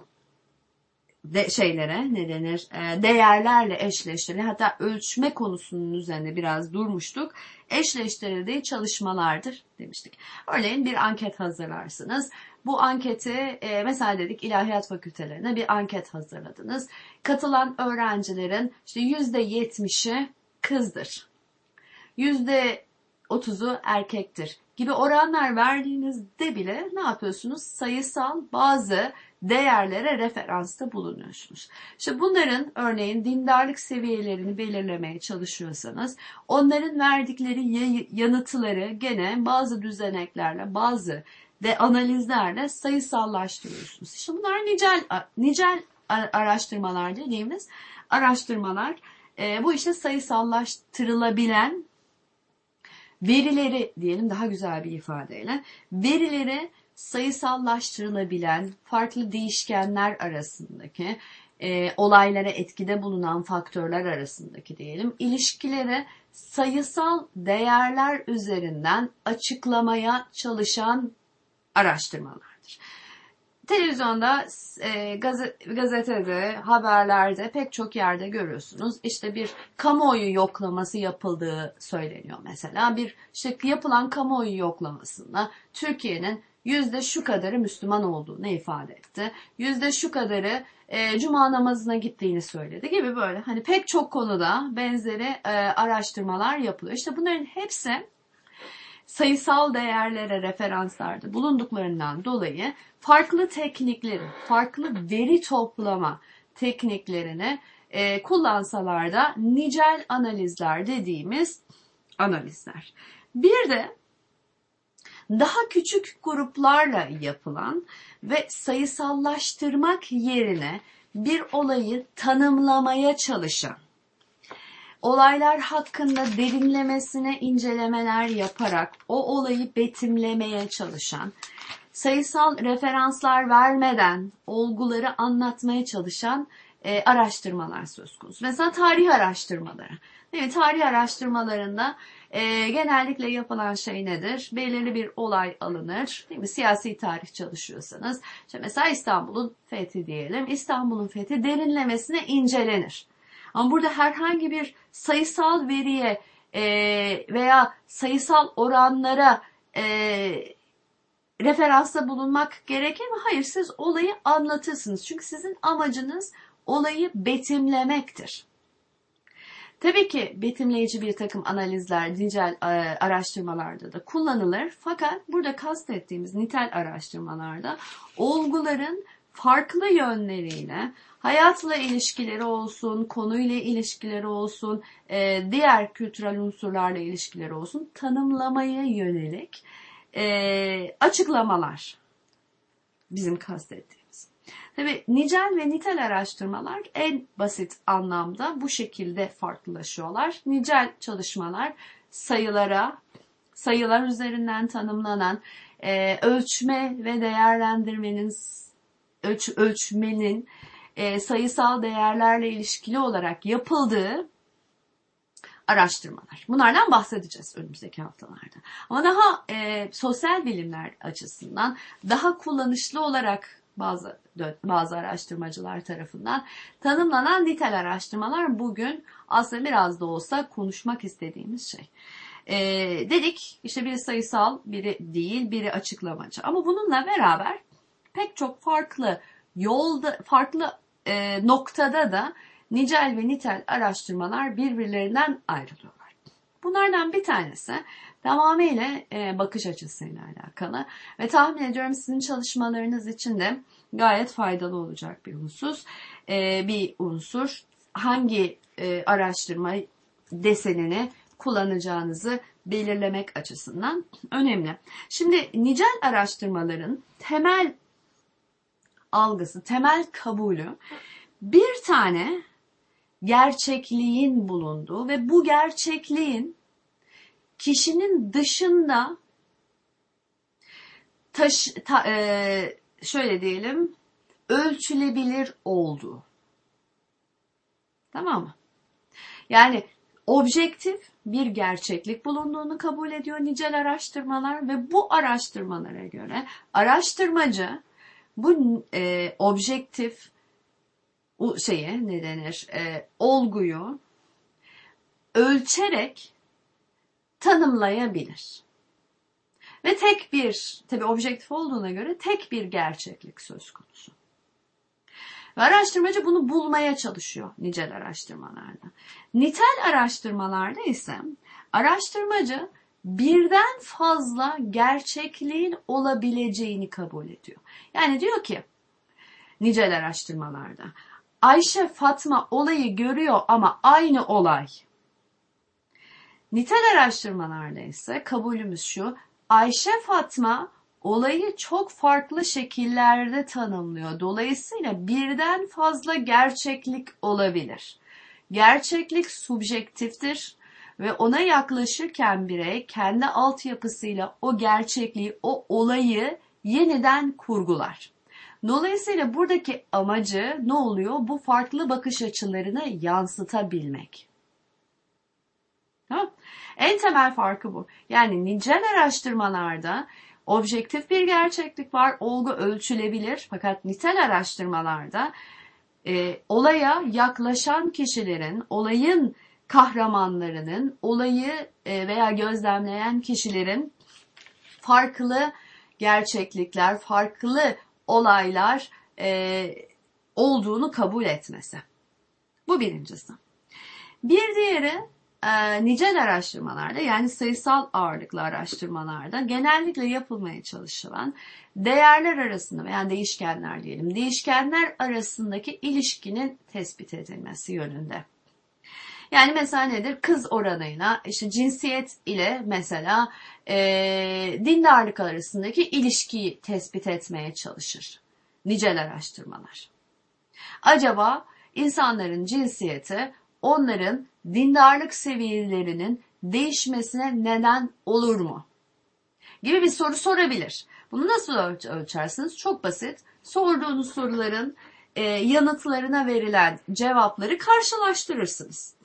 de şeylere ne denir e, değerlerle eşleştirili hatta ölçme konusunun üzerinde biraz durmuştuk. Eşleştirildiği çalışmalardır demiştik. Örneğin bir anket hazırlarsınız. Bu anketi e, mesela dedik ilahiyat fakültelerine bir anket hazırladınız. Katılan öğrencilerin işte %70'i kızdır. %30'u erkektir gibi oranlar verdiğinizde bile ne yapıyorsunuz? Sayısal bazı değerlere referansta bulunuyorsunuz. İşte bunların örneğin dindarlık seviyelerini belirlemeye çalışıyorsanız onların verdikleri yanıtları gene bazı düzeneklerle bazı de analizlerle sayısallaştırıyorsunuz. İşte bunlar nicel, nicel araştırmalar dediğimiz araştırmalar. E, bu işte sayısallaştırılabilen verileri diyelim daha güzel bir ifadeyle verileri sayısallaştırılabilen farklı değişkenler arasındaki e, olaylara etkide bulunan faktörler arasındaki diyelim ilişkileri sayısal değerler üzerinden açıklamaya çalışan araştırmalardır. Televizyonda, e, gazetede, haberlerde pek çok yerde görüyorsunuz. İşte bir kamuoyu yoklaması yapıldığı söyleniyor mesela. Bir işte yapılan kamuoyu yoklamasında Türkiye'nin yüzde şu kadarı Müslüman olduğunu ifade etti. Yüzde şu kadarı e, cuma namazına gittiğini söyledi gibi böyle. Hani pek çok konuda benzeri e, araştırmalar yapılıyor. İşte bunların hepsi sayısal değerlere referanslarda bulunduklarından dolayı farklı teknikleri, farklı veri toplama tekniklerini e, kullansalar da nicel analizler dediğimiz analizler. Bir de daha küçük gruplarla yapılan ve sayısallaştırmak yerine bir olayı tanımlamaya çalışan, olaylar hakkında derinlemesine incelemeler yaparak o olayı betimlemeye çalışan, sayısal referanslar vermeden olguları anlatmaya çalışan e, araştırmalar söz konusu. Mesela tarih araştırmaları. Değil mi? Tarih araştırmalarında e, genellikle yapılan şey nedir? Belirli bir olay alınır. Değil mi? Siyasi tarih çalışıyorsanız. İşte mesela İstanbul'un fethi diyelim. İstanbul'un fethi derinlemesine incelenir. Ama burada herhangi bir sayısal veriye e, veya sayısal oranlara e, referansta bulunmak gerekir mi? Hayır siz olayı anlatırsınız. Çünkü sizin amacınız olayı betimlemektir. Tabii ki betimleyici bir takım analizler, nicel e, araştırmalarda da kullanılır. Fakat burada kastettiğimiz nitel araştırmalarda olguların farklı yönleriyle hayatla ilişkileri olsun, konuyla ilişkileri olsun, e, diğer kültürel unsurlarla ilişkileri olsun tanımlamaya yönelik e, açıklamalar bizim kastettiğimiz. Tabi nicel ve nitel araştırmalar en basit anlamda bu şekilde farklılaşıyorlar. Nicel çalışmalar sayılara, sayılar üzerinden tanımlanan e, ölçme ve değerlendirmenin ölç, ölçmenin e, sayısal değerlerle ilişkili olarak yapıldığı araştırmalar. Bunlardan bahsedeceğiz önümüzdeki haftalarda. Ama daha e, sosyal bilimler açısından daha kullanışlı olarak bazı bazı araştırmacılar tarafından tanımlanan nitel araştırmalar bugün aslında biraz da olsa konuşmak istediğimiz şey. E, dedik işte biri sayısal, biri değil, biri açıklamacı. Ama bununla beraber pek çok farklı yolda, farklı e, noktada da nicel ve nitel araştırmalar birbirlerinden ayrılıyorlar. Bunlardan bir tanesi tamamıyla e, bakış açısıyla alakalı ve tahmin ediyorum sizin çalışmalarınız için de gayet faydalı olacak bir husus, e, bir unsur. Hangi e, araştırma desenini kullanacağınızı belirlemek açısından önemli. Şimdi nicel araştırmaların temel algısı, temel kabulü bir tane gerçekliğin bulunduğu ve bu gerçekliğin kişinin dışında taş, ta, e, şöyle diyelim ölçülebilir olduğu. Tamam mı? Yani objektif bir gerçeklik bulunduğunu kabul ediyor nicel araştırmalar ve bu araştırmalara göre araştırmacı bu e, objektif o şeye ne denir e, olguyu ölçerek tanımlayabilir. Ve tek bir, tabi objektif olduğuna göre tek bir gerçeklik söz konusu. Ve araştırmacı bunu bulmaya çalışıyor nicel araştırmalarda. Nitel araştırmalarda ise araştırmacı birden fazla gerçekliğin olabileceğini kabul ediyor. Yani diyor ki nicel araştırmalarda Ayşe Fatma olayı görüyor ama aynı olay. Nitel araştırmalarda ise kabulümüz şu. Ayşe Fatma olayı çok farklı şekillerde tanımlıyor. Dolayısıyla birden fazla gerçeklik olabilir. Gerçeklik subjektiftir ve ona yaklaşırken birey kendi altyapısıyla o gerçekliği, o olayı yeniden kurgular. Dolayısıyla buradaki amacı ne oluyor? Bu farklı bakış açılarını yansıtabilmek. Tamam. En temel farkı bu. Yani nicel araştırmalarda objektif bir gerçeklik var, olgu ölçülebilir. Fakat nitel araştırmalarda e, olaya yaklaşan kişilerin, olayın kahramanlarının, olayı e, veya gözlemleyen kişilerin farklı gerçeklikler, farklı olaylar e, olduğunu kabul etmesi. Bu birincisi. Bir diğeri e, nicel araştırmalarda yani sayısal ağırlıklı araştırmalarda genellikle yapılmaya çalışılan değerler arasında veya değişkenler diyelim değişkenler arasındaki ilişkinin tespit edilmesi yönünde. Yani mesela nedir? Kız oranıyla işte cinsiyet ile mesela e, dindarlık arasındaki ilişkiyi tespit etmeye çalışır. Nicel araştırmalar. Acaba insanların cinsiyeti onların dindarlık seviyelerinin değişmesine neden olur mu? Gibi bir soru sorabilir. Bunu nasıl ölçersiniz? Çok basit. Sorduğunuz soruların e, yanıtlarına verilen cevapları karşılaştırırsınız.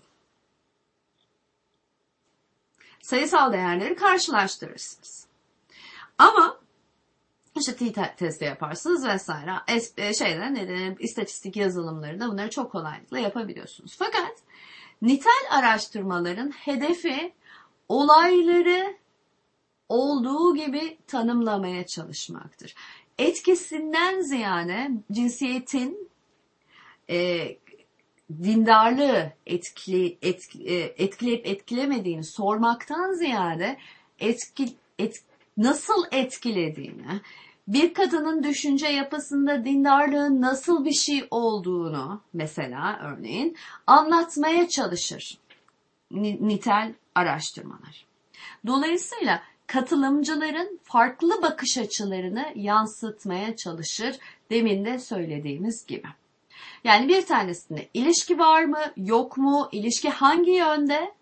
Sayısal değerleri karşılaştırırsınız. Ama işte t testi yaparsınız vesaire. Es, e, şeyler ne denir, istatistik yazılımlarında bunları çok kolaylıkla yapabiliyorsunuz. Fakat nitel araştırmaların hedefi olayları olduğu gibi tanımlamaya çalışmaktır. Etkisinden ziyade cinsiyetin e, dindarlığı etkili, etki, e, etkileyip etkilemediğini sormaktan ziyade etki, et, nasıl etkilediğini, bir kadının düşünce yapısında dindarlığın nasıl bir şey olduğunu mesela örneğin anlatmaya çalışır nitel araştırmalar. Dolayısıyla katılımcıların farklı bakış açılarını yansıtmaya çalışır demin de söylediğimiz gibi. Yani bir tanesinde ilişki var mı, yok mu, ilişki hangi yönde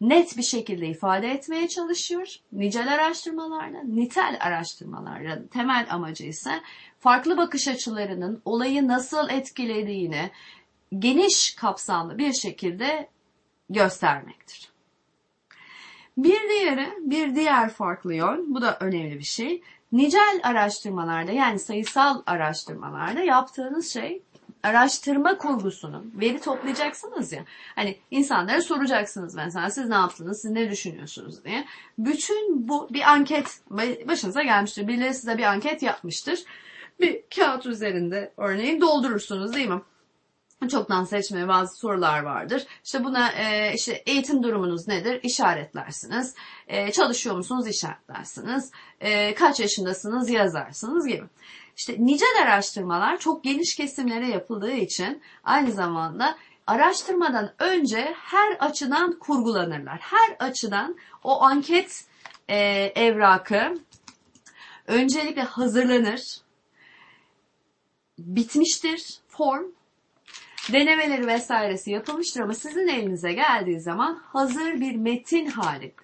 net bir şekilde ifade etmeye çalışıyor. Nicel araştırmalarda, nitel araştırmalarda temel amacı ise farklı bakış açılarının olayı nasıl etkilediğini geniş kapsamlı bir şekilde göstermektir. Bir diğeri, bir diğer farklı yön, bu da önemli bir şey. Nicel araştırmalarda yani sayısal araştırmalarda yaptığınız şey araştırma kurgusunun veri toplayacaksınız ya. Hani insanlara soracaksınız mesela siz ne yaptınız, siz ne düşünüyorsunuz diye. Bütün bu bir anket başınıza gelmiştir. Birileri size bir anket yapmıştır. Bir kağıt üzerinde örneğin doldurursunuz değil mi? çoktan seçme bazı sorular vardır. İşte buna e, işte eğitim durumunuz nedir? İşaretlersiniz. E, çalışıyor musunuz? İşaretlersiniz. E, kaç yaşındasınız? Yazarsınız gibi. İşte nicel araştırmalar çok geniş kesimlere yapıldığı için aynı zamanda araştırmadan önce her açıdan kurgulanırlar. Her açıdan o anket e, evrakı öncelikle hazırlanır. Bitmiştir form denemeleri vesairesi yapılmıştır ama sizin elinize geldiği zaman hazır bir metin halindedir.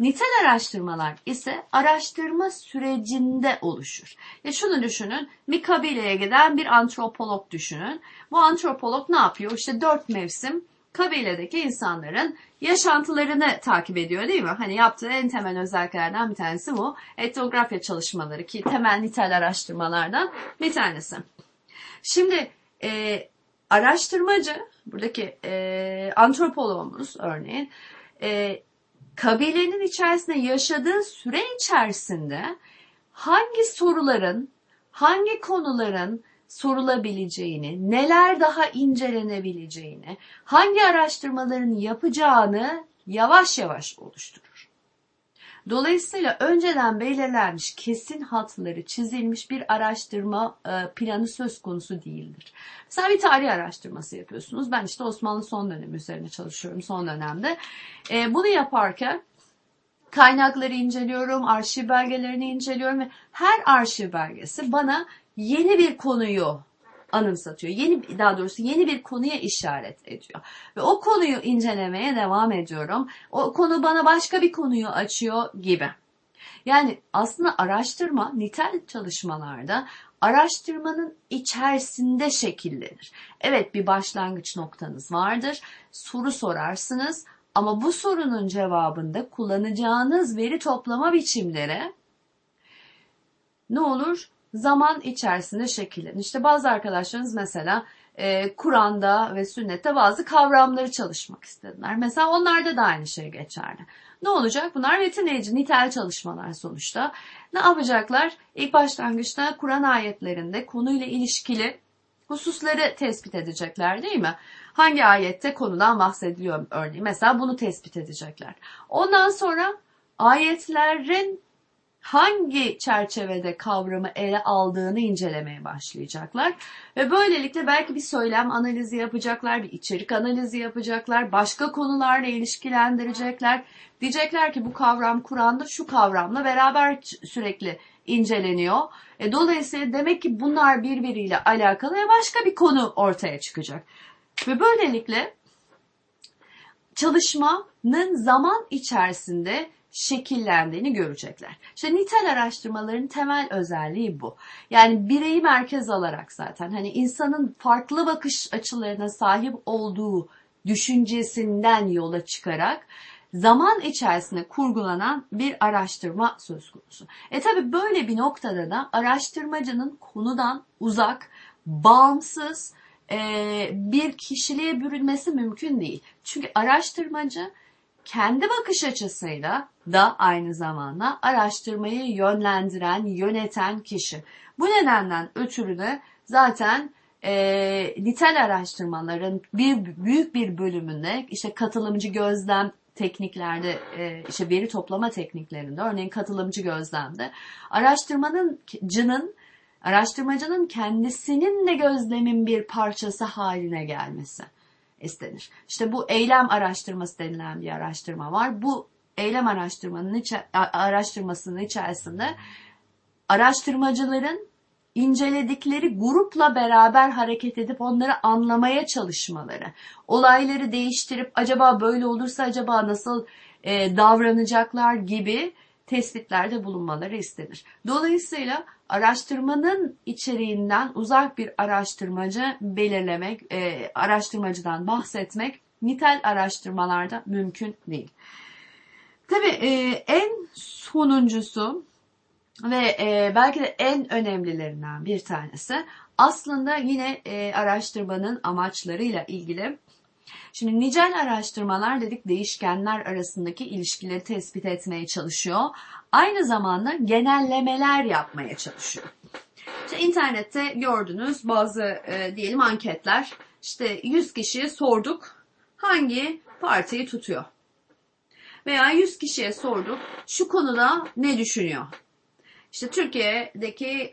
Nitel araştırmalar ise araştırma sürecinde oluşur. Ya şunu düşünün, bir kabileye giden bir antropolog düşünün. Bu antropolog ne yapıyor? İşte dört mevsim kabiledeki insanların yaşantılarını takip ediyor değil mi? Hani yaptığı en temel özelliklerden bir tanesi bu. Etnografya çalışmaları ki temel nitel araştırmalardan bir tanesi. Şimdi e, araştırmacı, buradaki e, antropoloğumuz örneğin, e, kabilenin içerisinde yaşadığı süre içerisinde hangi soruların, hangi konuların sorulabileceğini, neler daha incelenebileceğini, hangi araştırmaların yapacağını yavaş yavaş oluşturur. Dolayısıyla önceden belirlenmiş kesin hatları çizilmiş bir araştırma e, planı söz konusu değildir. Mesela bir tarih araştırması yapıyorsunuz. Ben işte Osmanlı son dönemi üzerine çalışıyorum son dönemde. E, bunu yaparken kaynakları inceliyorum, arşiv belgelerini inceliyorum ve her arşiv belgesi bana yeni bir konuyu anımsatıyor. Yeni daha doğrusu yeni bir konuya işaret ediyor. Ve o konuyu incelemeye devam ediyorum. O konu bana başka bir konuyu açıyor gibi. Yani aslında araştırma nitel çalışmalarda araştırmanın içerisinde şekillenir. Evet bir başlangıç noktanız vardır. Soru sorarsınız ama bu sorunun cevabında kullanacağınız veri toplama biçimleri ne olur? Zaman içerisinde şekillenir. İşte bazı arkadaşlarınız mesela e, Kur'an'da ve sünnette bazı kavramları çalışmak istediler. Mesela onlarda da aynı şey geçerli. Ne olacak? Bunlar metinleyici, nitel çalışmalar sonuçta. Ne yapacaklar? İlk başlangıçta Kur'an ayetlerinde konuyla ilişkili hususları tespit edecekler değil mi? Hangi ayette konudan bahsediliyor örneğin? Mesela bunu tespit edecekler. Ondan sonra ayetlerin hangi çerçevede kavramı ele aldığını incelemeye başlayacaklar. Ve böylelikle belki bir söylem analizi yapacaklar, bir içerik analizi yapacaklar, başka konularla ilişkilendirecekler. Diyecekler ki bu kavram Kur'an'da şu kavramla beraber sürekli inceleniyor. E, dolayısıyla demek ki bunlar birbiriyle alakalı ve başka bir konu ortaya çıkacak. Ve böylelikle çalışmanın zaman içerisinde şekillendiğini görecekler. İşte nitel araştırmaların temel özelliği bu. Yani bireyi merkez alarak zaten hani insanın farklı bakış açılarına sahip olduğu düşüncesinden yola çıkarak zaman içerisinde kurgulanan bir araştırma söz konusu. E tabi böyle bir noktada da araştırmacının konudan uzak, bağımsız bir kişiliğe bürünmesi mümkün değil. Çünkü araştırmacı kendi bakış açısıyla da aynı zamanda araştırmayı yönlendiren, yöneten kişi. Bu nedenden ötürü de zaten e, nitel araştırmaların bir büyük bir bölümünde işte katılımcı gözlem tekniklerde e, işte veri toplama tekniklerinde örneğin katılımcı gözlemde araştırmanın cının araştırmacının kendisinin de gözlemin bir parçası haline gelmesi istenir. İşte bu eylem araştırması denilen bir araştırma var. Bu eylem araştırmanın içe, araştırmasının içerisinde araştırmacıların inceledikleri grupla beraber hareket edip onları anlamaya çalışmaları, olayları değiştirip acaba böyle olursa acaba nasıl e, davranacaklar gibi tespitlerde bulunmaları istenir. Dolayısıyla araştırmanın içeriğinden uzak bir araştırmacı belirlemek, e, araştırmacıdan bahsetmek nitel araştırmalarda mümkün değil. Tabii e, en sonuncusu ve e, belki de en önemlilerinden bir tanesi aslında yine e, araştırmanın amaçlarıyla ilgili. Şimdi nicel araştırmalar dedik değişkenler arasındaki ilişkileri tespit etmeye çalışıyor. Aynı zamanda genellemeler yapmaya çalışıyor. İşte internette gördünüz bazı e, diyelim anketler. İşte 100 kişiye sorduk hangi partiyi tutuyor? Veya 100 kişiye sorduk şu konuda ne düşünüyor? İşte Türkiye'deki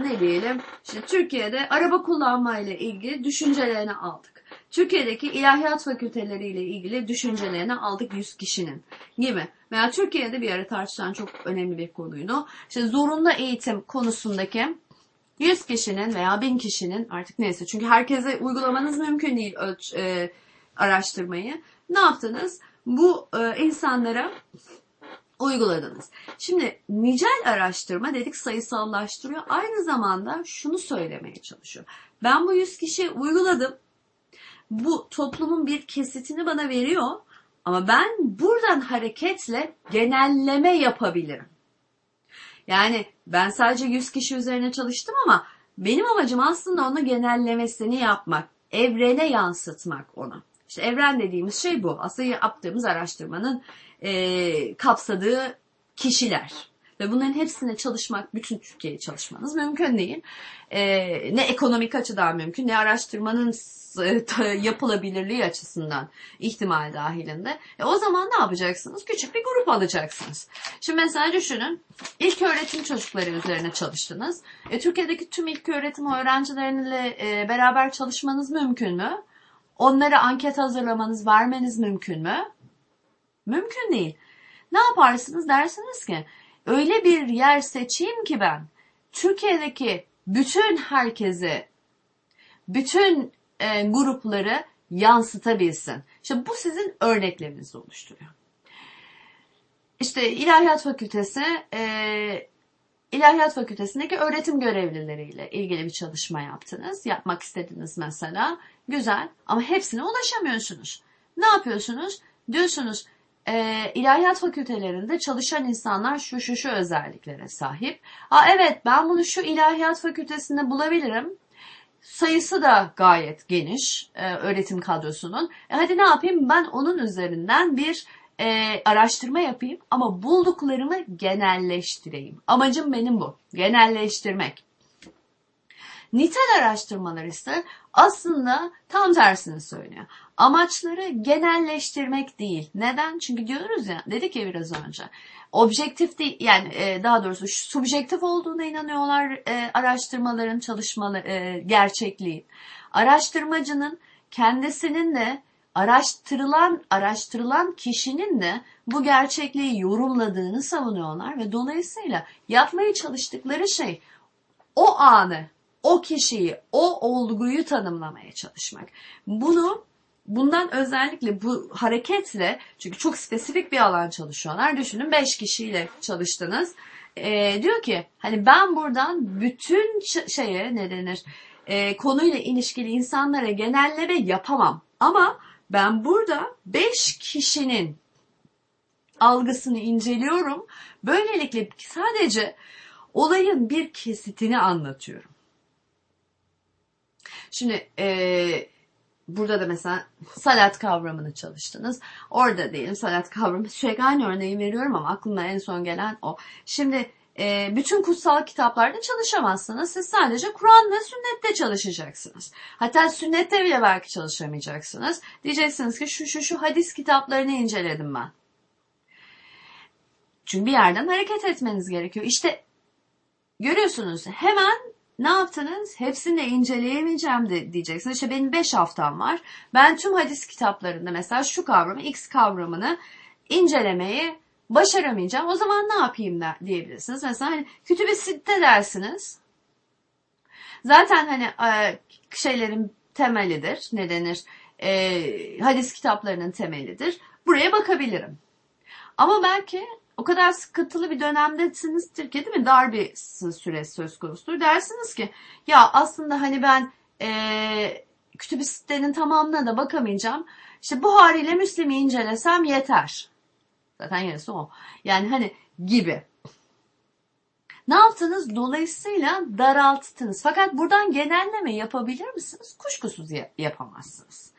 ne diyelim işte Türkiye'de araba kullanma ile ilgili düşüncelerini aldık. Türkiye'deki ilahiyat fakülteleri ile ilgili düşüncelerini aldık 100 kişinin gibi. Veya Türkiye'de bir ara tartışılan çok önemli bir konuydu. İşte zorunlu eğitim konusundaki 100 kişinin veya 1000 kişinin artık neyse çünkü herkese uygulamanız mümkün değil ölç, e, araştırmayı. Ne yaptınız? Bu e, insanlara uyguladınız. Şimdi nicel araştırma dedik sayısallaştırıyor. Aynı zamanda şunu söylemeye çalışıyor. Ben bu 100 kişi uyguladım. Bu toplumun bir kesitini bana veriyor. Ama ben buradan hareketle genelleme yapabilirim. Yani ben sadece 100 kişi üzerine çalıştım ama benim amacım aslında onu genellemesini yapmak, evrene yansıtmak onu. İşte evren dediğimiz şey bu. Aslında yaptığımız araştırmanın e, kapsadığı kişiler. Ve bunların hepsine çalışmak, bütün Türkiye'ye çalışmanız mümkün değil. E, ne ekonomik açıdan mümkün, ne araştırmanın yapılabilirliği açısından ihtimal dahilinde. E, o zaman ne yapacaksınız? Küçük bir grup alacaksınız. Şimdi mesela düşünün, ilk öğretim çocukları üzerine çalıştınız. E, Türkiye'deki tüm ilk öğretim öğrencileriyle e, beraber çalışmanız mümkün mü? Onlara anket hazırlamanız, vermeniz mümkün mü? Mümkün değil. Ne yaparsınız dersiniz ki öyle bir yer seçeyim ki ben Türkiye'deki bütün herkesi, bütün e, grupları yansıtabilsin. İşte bu sizin örneklerinizi oluşturuyor. İşte İlahiyat Fakültesi, e, İlahiyat Fakültesindeki öğretim görevlileriyle ilgili bir çalışma yaptınız. Yapmak istediniz mesela. Güzel ama hepsine ulaşamıyorsunuz. Ne yapıyorsunuz? Diyorsunuz e, ilahiyat fakültelerinde çalışan insanlar şu şu şu özelliklere sahip. Ha evet ben bunu şu ilahiyat fakültesinde bulabilirim. Sayısı da gayet geniş e, öğretim kadrosunun. E, hadi ne yapayım ben onun üzerinden bir e, araştırma yapayım ama bulduklarımı genelleştireyim. Amacım benim bu. Genelleştirmek. Nitel araştırmalar ise aslında tam tersini söylüyor. Amaçları genelleştirmek değil. Neden? Çünkü diyoruz ya, dedik ya biraz önce. Objektif değil, yani e, daha doğrusu subjektif olduğuna inanıyorlar e, araştırmaların çalışmaları, e, gerçekliği. Araştırmacının kendisinin de araştırılan araştırılan kişinin de bu gerçekliği yorumladığını savunuyorlar ve dolayısıyla yapmaya çalıştıkları şey o anı o kişiyi, o olguyu tanımlamaya çalışmak. Bunu bundan özellikle bu hareketle çünkü çok spesifik bir alan çalışıyorlar. Düşünün 5 kişiyle çalıştınız. E, diyor ki hani ben buradan bütün şeye ne denir e, konuyla ilişkili insanlara genelleme yapamam. Ama ben burada 5 kişinin algısını inceliyorum. Böylelikle sadece olayın bir kesitini anlatıyorum. Şimdi e, burada da mesela salat kavramını çalıştınız. Orada diyelim salat kavramı sürekli aynı örneği veriyorum ama aklıma en son gelen o. Şimdi e, bütün kutsal kitaplarda çalışamazsınız. Siz sadece Kur'an ve sünnette çalışacaksınız. Hatta sünnette bile belki çalışamayacaksınız. Diyeceksiniz ki şu şu şu hadis kitaplarını inceledim ben. Çünkü bir yerden hareket etmeniz gerekiyor. İşte görüyorsunuz hemen ne yaptınız? Hepsini de inceleyemeyeceğim de diyeceksiniz. İşte benim 5 haftam var. Ben tüm hadis kitaplarında mesela şu kavramı, X kavramını incelemeyi başaramayacağım. O zaman ne yapayım da diyebilirsiniz. Mesela hani kütübe sitte dersiniz. Zaten hani e, şeylerin temelidir. Ne denir? E, hadis kitaplarının temelidir. Buraya bakabilirim. Ama belki o kadar sıkıntılı bir dönemdesinizdir ki değil mi? Dar bir süre söz konusudur. Dersiniz ki ya aslında hani ben e, kütüb sitenin tamamına da bakamayacağım. İşte Buhari ile Müslim'i incelesem yeter. Zaten yarısı o. Yani hani gibi. Ne yaptınız? Dolayısıyla daralttınız. Fakat buradan genelleme yapabilir misiniz? Kuşkusuz yapamazsınız.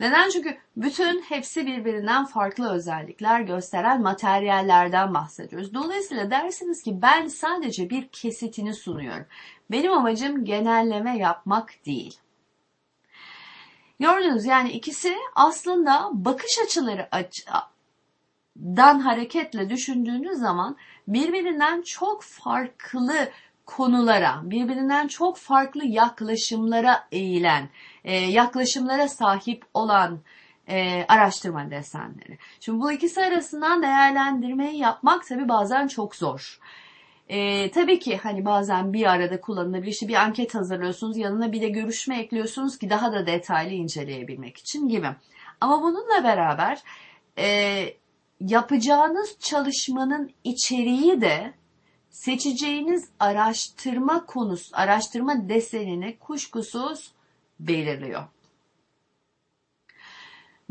Neden? Çünkü bütün hepsi birbirinden farklı özellikler gösteren materyallerden bahsediyoruz. Dolayısıyla dersiniz ki ben sadece bir kesitini sunuyorum. Benim amacım genelleme yapmak değil. Gördünüz yani ikisi aslında bakış açıları aç dan hareketle düşündüğünüz zaman birbirinden çok farklı konulara, birbirinden çok farklı yaklaşımlara eğilen, e, yaklaşımlara sahip olan e, araştırma desenleri. Şimdi bu ikisi arasından değerlendirmeyi yapmak tabi bazen çok zor. E, tabii ki hani bazen bir arada kullanılabilir. İşte bir anket hazırlıyorsunuz, yanına bir de görüşme ekliyorsunuz ki daha da detaylı inceleyebilmek için gibi. Ama bununla beraber e, yapacağınız çalışmanın içeriği de seçeceğiniz araştırma konusu, araştırma desenini kuşkusuz belirliyor.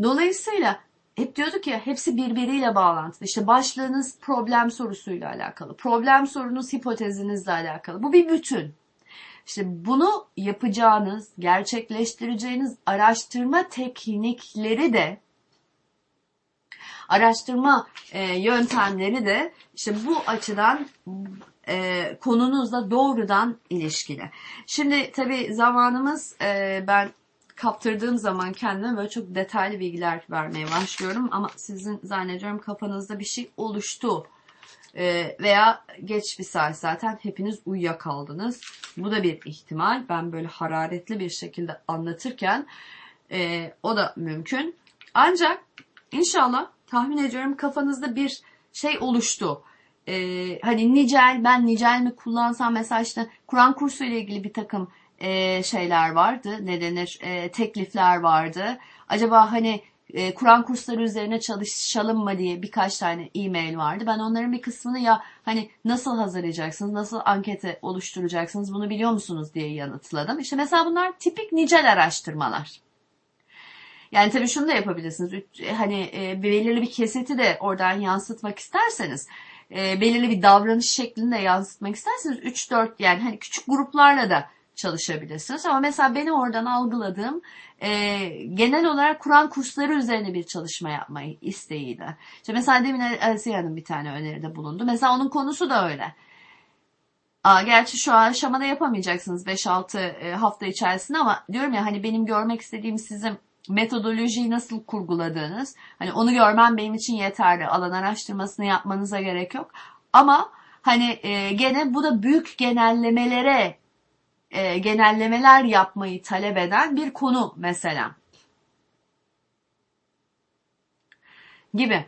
Dolayısıyla hep diyorduk ya hepsi birbiriyle bağlantılı. İşte başlığınız problem sorusuyla alakalı. Problem sorunuz hipotezinizle alakalı. Bu bir bütün. İşte bunu yapacağınız, gerçekleştireceğiniz araştırma teknikleri de araştırma e, yöntemleri de işte bu açıdan e, konunuzla doğrudan ilişkili. Şimdi tabii zamanımız e, ben kaptırdığım zaman kendime böyle çok detaylı bilgiler vermeye başlıyorum ama sizin zannediyorum kafanızda bir şey oluştu e, veya geç bir saat zaten hepiniz uyuyakaldınız. Bu da bir ihtimal. Ben böyle hararetli bir şekilde anlatırken e, o da mümkün. Ancak inşallah tahmin ediyorum kafanızda bir şey oluştu. Ee, hani nicel ben nicel mi kullansam mesela işte Kur'an kursu ile ilgili bir takım e, şeyler vardı. Ne denir? E, teklifler vardı. Acaba hani e, Kur'an kursları üzerine çalışalım mı diye birkaç tane e-mail vardı. Ben onların bir kısmını ya hani nasıl hazırlayacaksınız, nasıl ankete oluşturacaksınız bunu biliyor musunuz diye yanıtladım. İşte mesela bunlar tipik nicel araştırmalar. Yani tabii şunu da yapabilirsiniz. Hani e, belirli bir kesiti de oradan yansıtmak isterseniz e, belirli bir davranış şeklinde yansıtmak isterseniz 3-4 yani hani küçük gruplarla da çalışabilirsiniz. Ama mesela benim oradan algıladığım e, genel olarak Kur'an kursları üzerine bir çalışma yapmayı isteğiydi. İşte mesela demin Asiye Hanım bir tane öneride bulundu. Mesela onun konusu da öyle. Aa, gerçi şu aşamada yapamayacaksınız 5-6 e, hafta içerisinde ama diyorum ya hani benim görmek istediğim sizin metodolojiyi nasıl kurguladığınız, hani onu görmem benim için yeterli. Alan araştırmasını yapmanıza gerek yok. Ama hani e, gene bu da büyük genellemelere e, genellemeler yapmayı talep eden bir konu mesela. Gibi.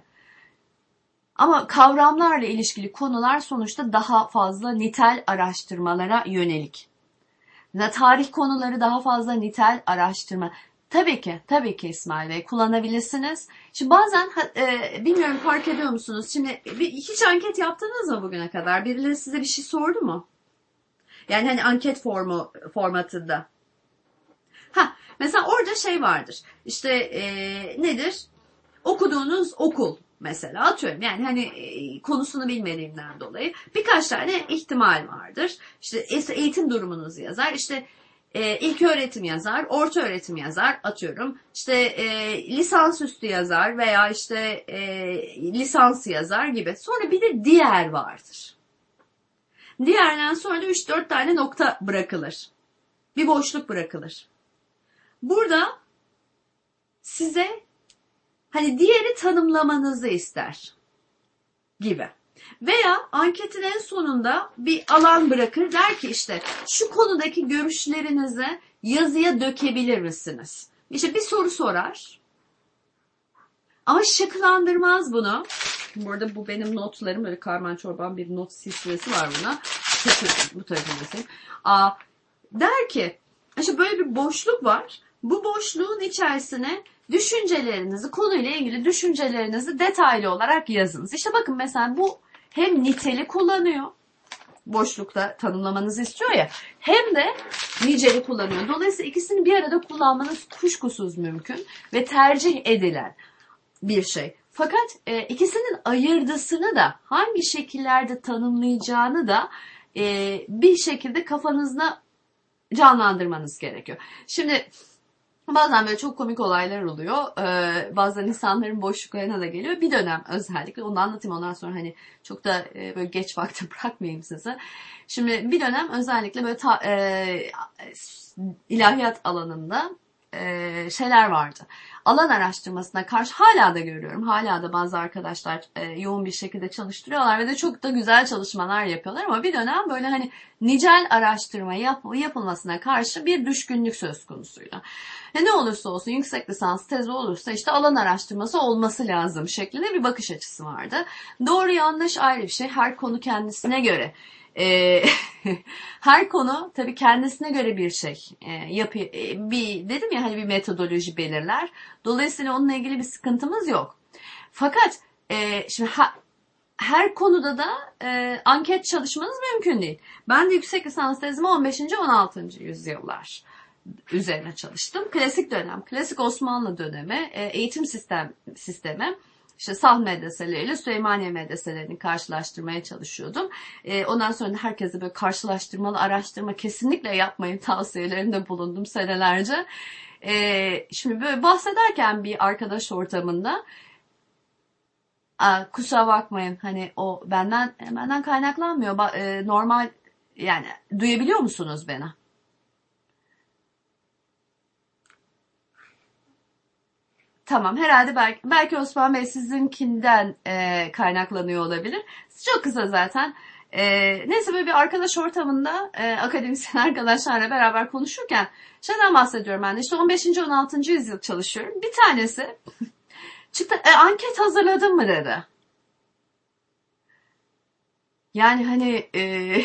Ama kavramlarla ilişkili konular sonuçta daha fazla nitel araştırmalara yönelik. Tarih konuları daha fazla nitel araştırma. Tabii ki, tabii ki İsmail Bey kullanabilirsiniz. Şimdi bazen e, bilmiyorum fark ediyor musunuz? Şimdi bir, hiç anket yaptınız mı bugüne kadar? Birileri size bir şey sordu mu? Yani hani anket formu formatında. Ha, mesela orada şey vardır. İşte e, nedir? Okuduğunuz okul mesela atıyorum yani hani e, konusunu bilmediğimden dolayı birkaç tane ihtimal vardır. İşte eğitim durumunuz yazar. İşte e, ilk öğretim yazar, orta öğretim yazar atıyorum. İşte e, lisansüstü yazar veya işte e, lisans yazar gibi. Sonra bir de diğer vardır. Diğerden sonra da 3-4 tane nokta bırakılır. Bir boşluk bırakılır. Burada size hani diğeri tanımlamanızı ister gibi. Veya anketin en sonunda bir alan bırakır der ki işte şu konudaki görüşlerinizi yazıya dökebilir misiniz? İşte bir soru sorar. Ama şıklandırmaz bunu. Burada bu benim notlarım. Böyle karman çorban bir not silsilesi var buna. Bu tarafını basayım. Aa, der ki işte böyle bir boşluk var. Bu boşluğun içerisine düşüncelerinizi, konuyla ilgili düşüncelerinizi detaylı olarak yazınız. İşte bakın mesela bu hem niteli kullanıyor. Boşlukta tanımlamanızı istiyor ya. Hem de niceli kullanıyor. Dolayısıyla ikisini bir arada kullanmanız kuşkusuz mümkün ve tercih edilen bir şey. Fakat e, ikisinin ayırdısını da hangi şekillerde tanımlayacağını da e, bir şekilde kafanızda canlandırmanız gerekiyor. Şimdi Bazen böyle çok komik olaylar oluyor. Ee, bazen insanların boşluklarına da geliyor. Bir dönem özellikle onu anlatayım ondan sonra hani çok da e, böyle geç vakti bırakmayayım size. Şimdi bir dönem özellikle böyle ta, e, ilahiyat alanında e, şeyler vardı. Alan araştırmasına karşı hala da görüyorum. Hala da bazı arkadaşlar e, yoğun bir şekilde çalıştırıyorlar ve de çok da güzel çalışmalar yapıyorlar ama bir dönem böyle hani nicel araştırma yap, yapılmasına karşı bir düşkünlük söz konusuydu. E ne olursa olsun yüksek lisans tezi olursa işte alan araştırması olması lazım şeklinde bir bakış açısı vardı. Doğru yanlış ayrı bir şey. Her konu kendisine göre e, her konu tabii kendisine göre bir şey e, yapı e, bir dedim ya hani bir metodoloji belirler. Dolayısıyla onunla ilgili bir sıkıntımız yok. Fakat e, şimdi ha, her konuda da e, anket çalışmanız mümkün değil. Ben de yüksek lisans tezimi 15. 16. yüzyıllar üzerine çalıştım. Klasik dönem, klasik Osmanlı dönemi, e, eğitim sistem sistemi işte Sah medreseleriyle Süleymaniye medreselerini karşılaştırmaya çalışıyordum. E, ondan sonra herkese böyle karşılaştırmalı araştırma kesinlikle yapmayın tavsiyelerinde bulundum senelerce. E, şimdi böyle bahsederken bir arkadaş ortamında Aa, kusura bakmayın hani o benden benden kaynaklanmıyor. Ba, e, normal yani duyabiliyor musunuz beni? Tamam herhalde belki, belki Osman Bey sizinkinden e, kaynaklanıyor olabilir. Çok kısa zaten. E, neyse böyle bir arkadaş ortamında e, akademisyen arkadaşlarla beraber konuşurken şeyden bahsediyorum ben de işte 15. 16. yüzyıl çalışıyorum. Bir tanesi çıktı e, anket hazırladın mı dedi. Yani hani e,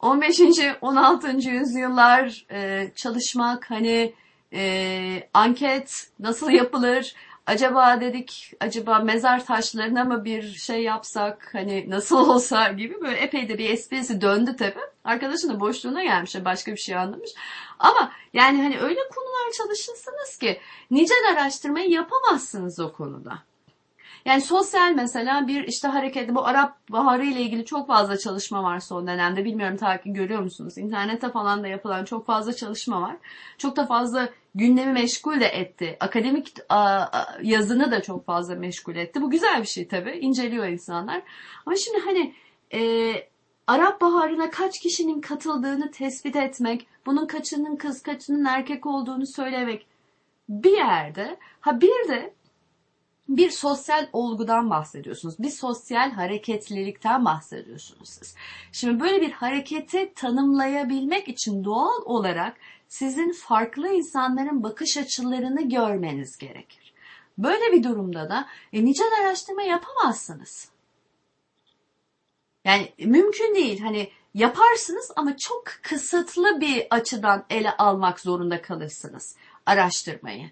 15. 16. yüzyıllar e, çalışmak hani e, anket nasıl yapılır? Acaba dedik acaba mezar taşlarına mı bir şey yapsak hani nasıl olsa gibi böyle epey de bir esprisi döndü tabi. Arkadaşın da boşluğuna gelmiş başka bir şey anlamış. Ama yani hani öyle konular çalışırsınız ki nicel araştırmayı yapamazsınız o konuda. Yani sosyal mesela bir işte hareketli bu Arap Baharı ile ilgili çok fazla çalışma var son dönemde. Bilmiyorum takip görüyor musunuz? İnternette falan da yapılan çok fazla çalışma var. Çok da fazla gündemi meşgul de etti. Akademik yazını da çok fazla meşgul etti. Bu güzel bir şey tabii. İnceliyor insanlar. Ama şimdi hani e, Arap Baharı'na kaç kişinin katıldığını tespit etmek, bunun kaçının kız kaçının erkek olduğunu söylemek bir yerde. Ha bir de bir sosyal olgudan bahsediyorsunuz. Bir sosyal hareketlilikten bahsediyorsunuz siz. Şimdi böyle bir hareketi tanımlayabilmek için doğal olarak sizin farklı insanların bakış açılarını görmeniz gerekir. Böyle bir durumda da e, nicel araştırma yapamazsınız. Yani mümkün değil. Hani yaparsınız ama çok kısıtlı bir açıdan ele almak zorunda kalırsınız araştırmayı.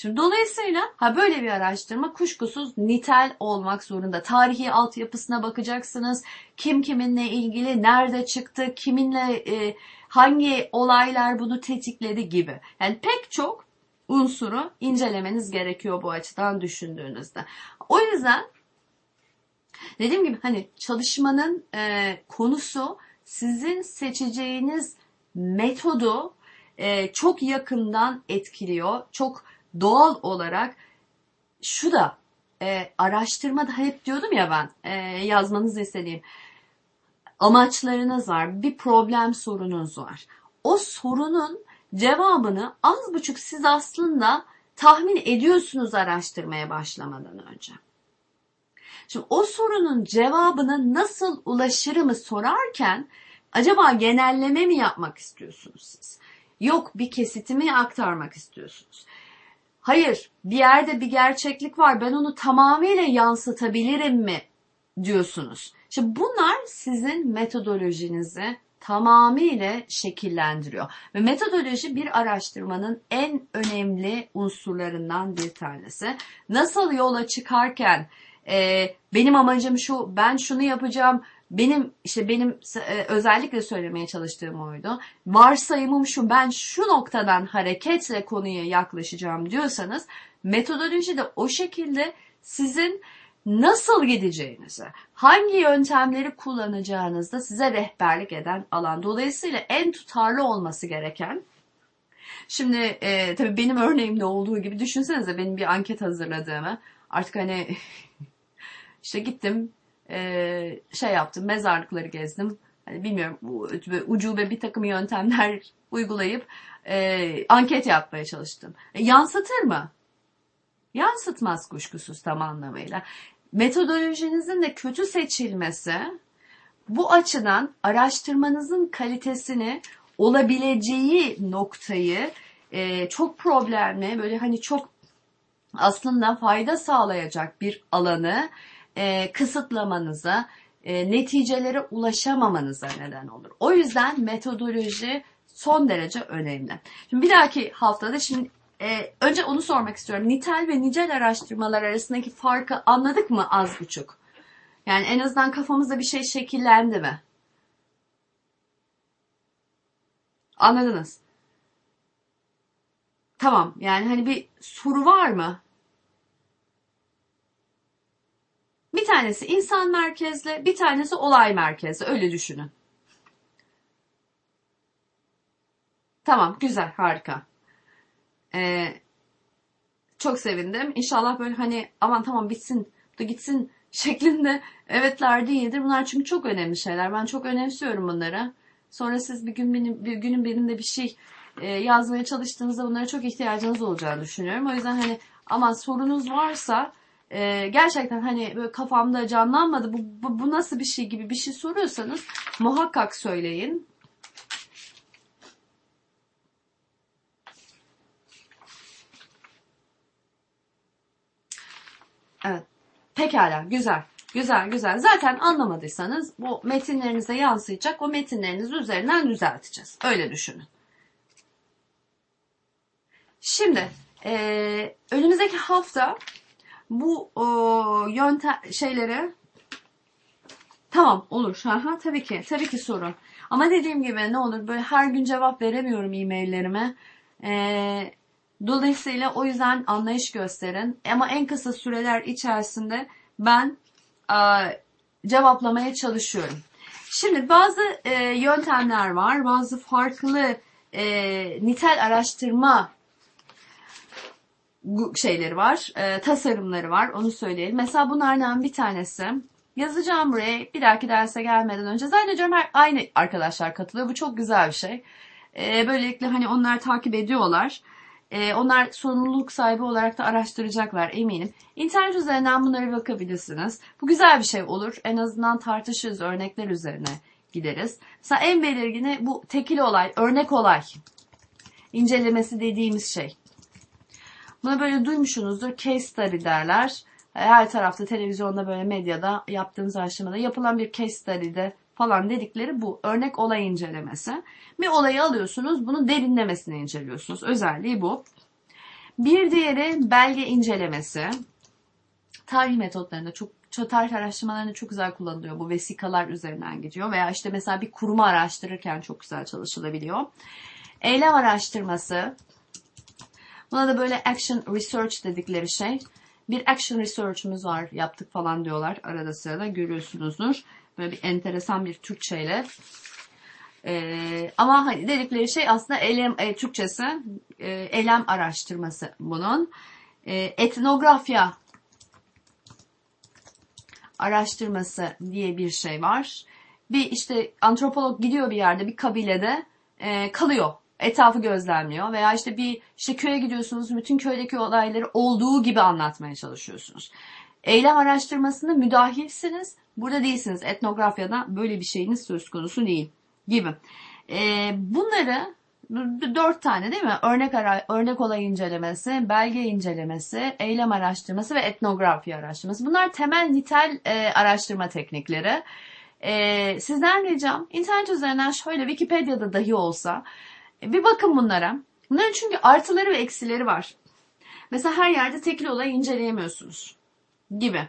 Şimdi dolayısıyla ha böyle bir araştırma kuşkusuz nitel olmak zorunda. Tarihi altyapısına bakacaksınız. Kim kiminle ilgili, nerede çıktı, kiminle e, hangi olaylar bunu tetikledi gibi. Yani pek çok unsuru incelemeniz gerekiyor bu açıdan düşündüğünüzde. O yüzden dediğim gibi hani çalışmanın e, konusu sizin seçeceğiniz metodu e, çok yakından etkiliyor. Çok doğal olarak şu da e, araştırmada hep diyordum ya ben e, yazmanızı istediğim amaçlarınız var, bir problem sorunuz var. O sorunun cevabını az buçuk siz aslında tahmin ediyorsunuz araştırmaya başlamadan önce. Şimdi o sorunun cevabını nasıl ulaşırımı sorarken acaba genelleme mi yapmak istiyorsunuz siz? Yok bir kesitimi aktarmak istiyorsunuz. Hayır bir yerde bir gerçeklik var ben onu tamamıyla yansıtabilirim mi diyorsunuz. Şimdi bunlar sizin metodolojinizi tamamıyla şekillendiriyor. Ve metodoloji bir araştırmanın en önemli unsurlarından bir tanesi. Nasıl yola çıkarken e, benim amacım şu, ben şunu yapacağım, benim işte benim e, özellikle söylemeye çalıştığım oydu. Varsayımım şu, ben şu noktadan hareketle konuya yaklaşacağım diyorsanız metodoloji de o şekilde sizin nasıl gideceğinizi, hangi yöntemleri kullanacağınızda size rehberlik eden alan. Dolayısıyla en tutarlı olması gereken Şimdi e, tabii benim örneğimde olduğu gibi düşünsenize benim bir anket hazırladığımı artık hani işte gittim e, şey yaptım mezarlıkları gezdim hani bilmiyorum ucube bir takım yöntemler uygulayıp e, anket yapmaya çalıştım. E, yansıtır mı? Yansıtmaz kuşkusuz tam anlamıyla metodolojinizin de kötü seçilmesi bu açıdan araştırmanızın kalitesini olabileceği noktayı e, çok problemli böyle hani çok aslında fayda sağlayacak bir alanı e, kısıtlamanıza, e, neticelere ulaşamamanıza neden olur. O yüzden metodoloji son derece önemli. Şimdi bir dahaki haftada şimdi ee, önce onu sormak istiyorum. Nitel ve nicel araştırmalar arasındaki farkı anladık mı az buçuk? Yani en azından kafamızda bir şey şekillendi mi? Anladınız. Tamam yani hani bir soru var mı? Bir tanesi insan merkezli, bir tanesi olay merkezli. Öyle düşünün. Tamam, güzel, harika. Ee, çok sevindim. İnşallah böyle hani aman tamam bitsin, da gitsin şeklinde evetler değildir. Bunlar çünkü çok önemli şeyler. Ben çok önemsiyorum bunları. Sonra siz bir gün benim bir günün birinde bir şey e, yazmaya çalıştığınızda bunlara çok ihtiyacınız olacağını düşünüyorum. O yüzden hani ama sorunuz varsa e, gerçekten hani böyle kafamda canlanmadı bu, bu, bu nasıl bir şey gibi bir şey soruyorsanız muhakkak söyleyin. Evet. Pekala. Güzel. Güzel güzel. Zaten anlamadıysanız bu metinlerinize yansıyacak. O metinleriniz üzerinden düzelteceğiz. Öyle düşünün. Şimdi e, önümüzdeki hafta bu o, yöntem şeyleri tamam olur. Aha, tabii ki. Tabii ki sorun. Ama dediğim gibi ne olur böyle her gün cevap veremiyorum e-maillerime. Ee, Dolayısıyla o yüzden anlayış gösterin. Ama en kısa süreler içerisinde ben e, cevaplamaya çalışıyorum. Şimdi bazı e, yöntemler var. Bazı farklı e, nitel araştırma şeyleri var. E, tasarımları var. Onu söyleyelim. Mesela bunlardan bir tanesi. Yazacağım buraya bir dahaki derse gelmeden önce. Zannediyorum her, aynı arkadaşlar katılıyor. Bu çok güzel bir şey. E, böylelikle hani onlar takip ediyorlar. E, onlar sorumluluk sahibi olarak da araştıracaklar eminim. İnternet üzerinden bunlara bakabilirsiniz. Bu güzel bir şey olur. En azından tartışırız, örnekler üzerine gideriz. Mesela en belirgini bu tekil olay, örnek olay incelemesi dediğimiz şey. Bunu böyle duymuşsunuzdur. Case study derler. Her tarafta televizyonda böyle medyada yaptığımız araştırmada yapılan bir case study'de falan dedikleri bu. Örnek olay incelemesi. Bir olayı alıyorsunuz, bunu derinlemesine inceliyorsunuz. Özelliği bu. Bir diğeri belge incelemesi. Tarih metotlarında çok tarih araştırmalarında çok güzel kullanılıyor. Bu vesikalar üzerinden gidiyor. Veya işte mesela bir kurumu araştırırken çok güzel çalışılabiliyor. Eylem araştırması. Buna da böyle action research dedikleri şey. Bir action research'ümüz var yaptık falan diyorlar arada sırada görüyorsunuzdur. Böyle bir enteresan bir Türkçeyle. Ee, ama hani dedikleri şey aslında eylem, e, Türkçesi e, eylem araştırması bunun. E, etnografya araştırması diye bir şey var. Bir işte antropolog gidiyor bir yerde bir kabilede e, kalıyor. Etrafı gözlemliyor veya işte bir işte köye gidiyorsunuz bütün köydeki olayları olduğu gibi anlatmaya çalışıyorsunuz. Eylem araştırmasında müdahilsiniz. Burada değilsiniz. Etnografyada böyle bir şeyiniz söz konusu değil gibi. E, bunları dört tane değil mi? Örnek ara, örnek olay incelemesi, belge incelemesi, eylem araştırması ve etnografi araştırması. Bunlar temel nitel e, araştırma teknikleri. E, sizden ricam internet üzerinden şöyle Wikipedia'da dahi olsa bir bakın bunlara. Bunların çünkü artıları ve eksileri var. Mesela her yerde tekil olay inceleyemiyorsunuz gibi.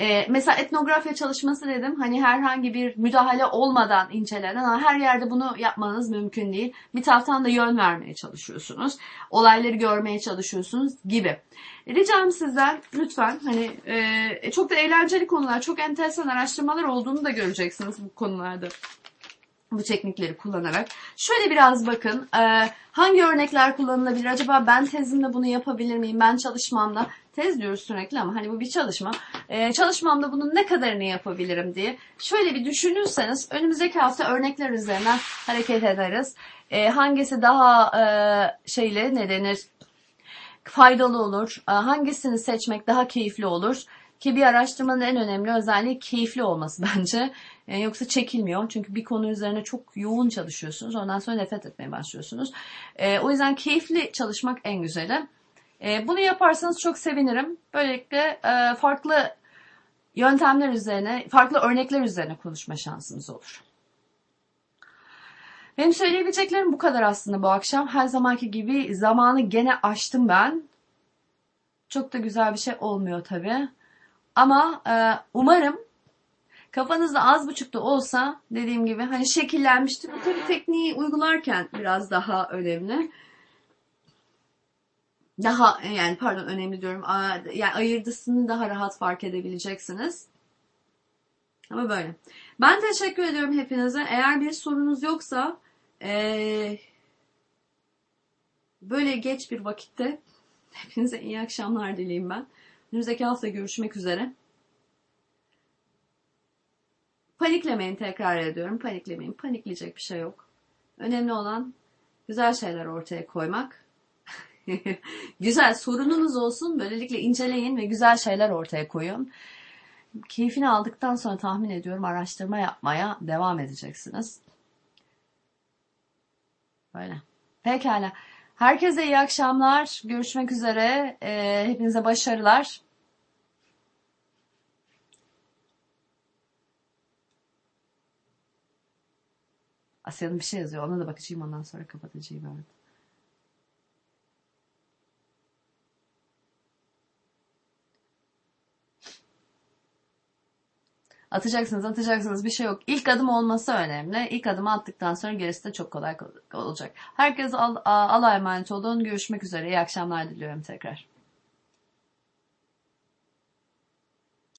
Ee, mesela etnografya çalışması dedim. Hani herhangi bir müdahale olmadan incelenen ama her yerde bunu yapmanız mümkün değil. Bir taraftan da yön vermeye çalışıyorsunuz. Olayları görmeye çalışıyorsunuz gibi. Ricam sizden lütfen hani e, çok da eğlenceli konular, çok enteresan araştırmalar olduğunu da göreceksiniz bu konularda bu teknikleri kullanarak. Şöyle biraz bakın e, hangi örnekler kullanılabilir? Acaba ben tezimde bunu yapabilir miyim? Ben çalışmamda tez diyoruz sürekli ama hani bu bir çalışma. E, çalışmamda bunun ne kadarını yapabilirim diye. Şöyle bir düşünürseniz önümüzdeki hafta örnekler üzerinden hareket ederiz. E, hangisi daha e, şeyle ne denir? faydalı olur? E, hangisini seçmek daha keyifli olur? Ki bir araştırmanın en önemli özelliği keyifli olması bence. E, yoksa çekilmiyor. Çünkü bir konu üzerine çok yoğun çalışıyorsunuz. Ondan sonra nefret etmeye başlıyorsunuz. E, o yüzden keyifli çalışmak en güzeli. E, bunu yaparsanız çok sevinirim. Böylelikle farklı yöntemler üzerine, farklı örnekler üzerine konuşma şansımız olur. Benim söyleyebileceklerim bu kadar aslında bu akşam. Her zamanki gibi zamanı gene aştım ben. Çok da güzel bir şey olmuyor tabii. Ama e, umarım kafanızda az buçuk da olsa dediğim gibi hani şekillenmiştir. Bu tabii tekniği uygularken biraz daha önemli. Daha yani pardon önemli diyorum. Yani ayırdısını daha rahat fark edebileceksiniz. Ama böyle. Ben teşekkür ediyorum hepinize. Eğer bir sorunuz yoksa ee, böyle geç bir vakitte hepinize iyi akşamlar dileyim ben. Önümüzdeki hafta görüşmek üzere. Paniklemeyin tekrar ediyorum. Paniklemeyin. Panikleyecek bir şey yok. Önemli olan güzel şeyler ortaya koymak. güzel sorununuz olsun. Böylelikle inceleyin ve güzel şeyler ortaya koyun. Keyfini aldıktan sonra tahmin ediyorum araştırma yapmaya devam edeceksiniz. Böyle. Pekala. Herkese iyi akşamlar. Görüşmek üzere. Ee, hepinize başarılar. Asya'nın bir şey yazıyor. Ona da bakacağım ondan sonra kapatacağım. Evet. Atacaksınız atacaksınız bir şey yok. İlk adım olması önemli. İlk adımı attıktan sonra gerisi de çok kolay olacak. Herkes Allah'a emanet olun. Görüşmek üzere. İyi akşamlar diliyorum tekrar.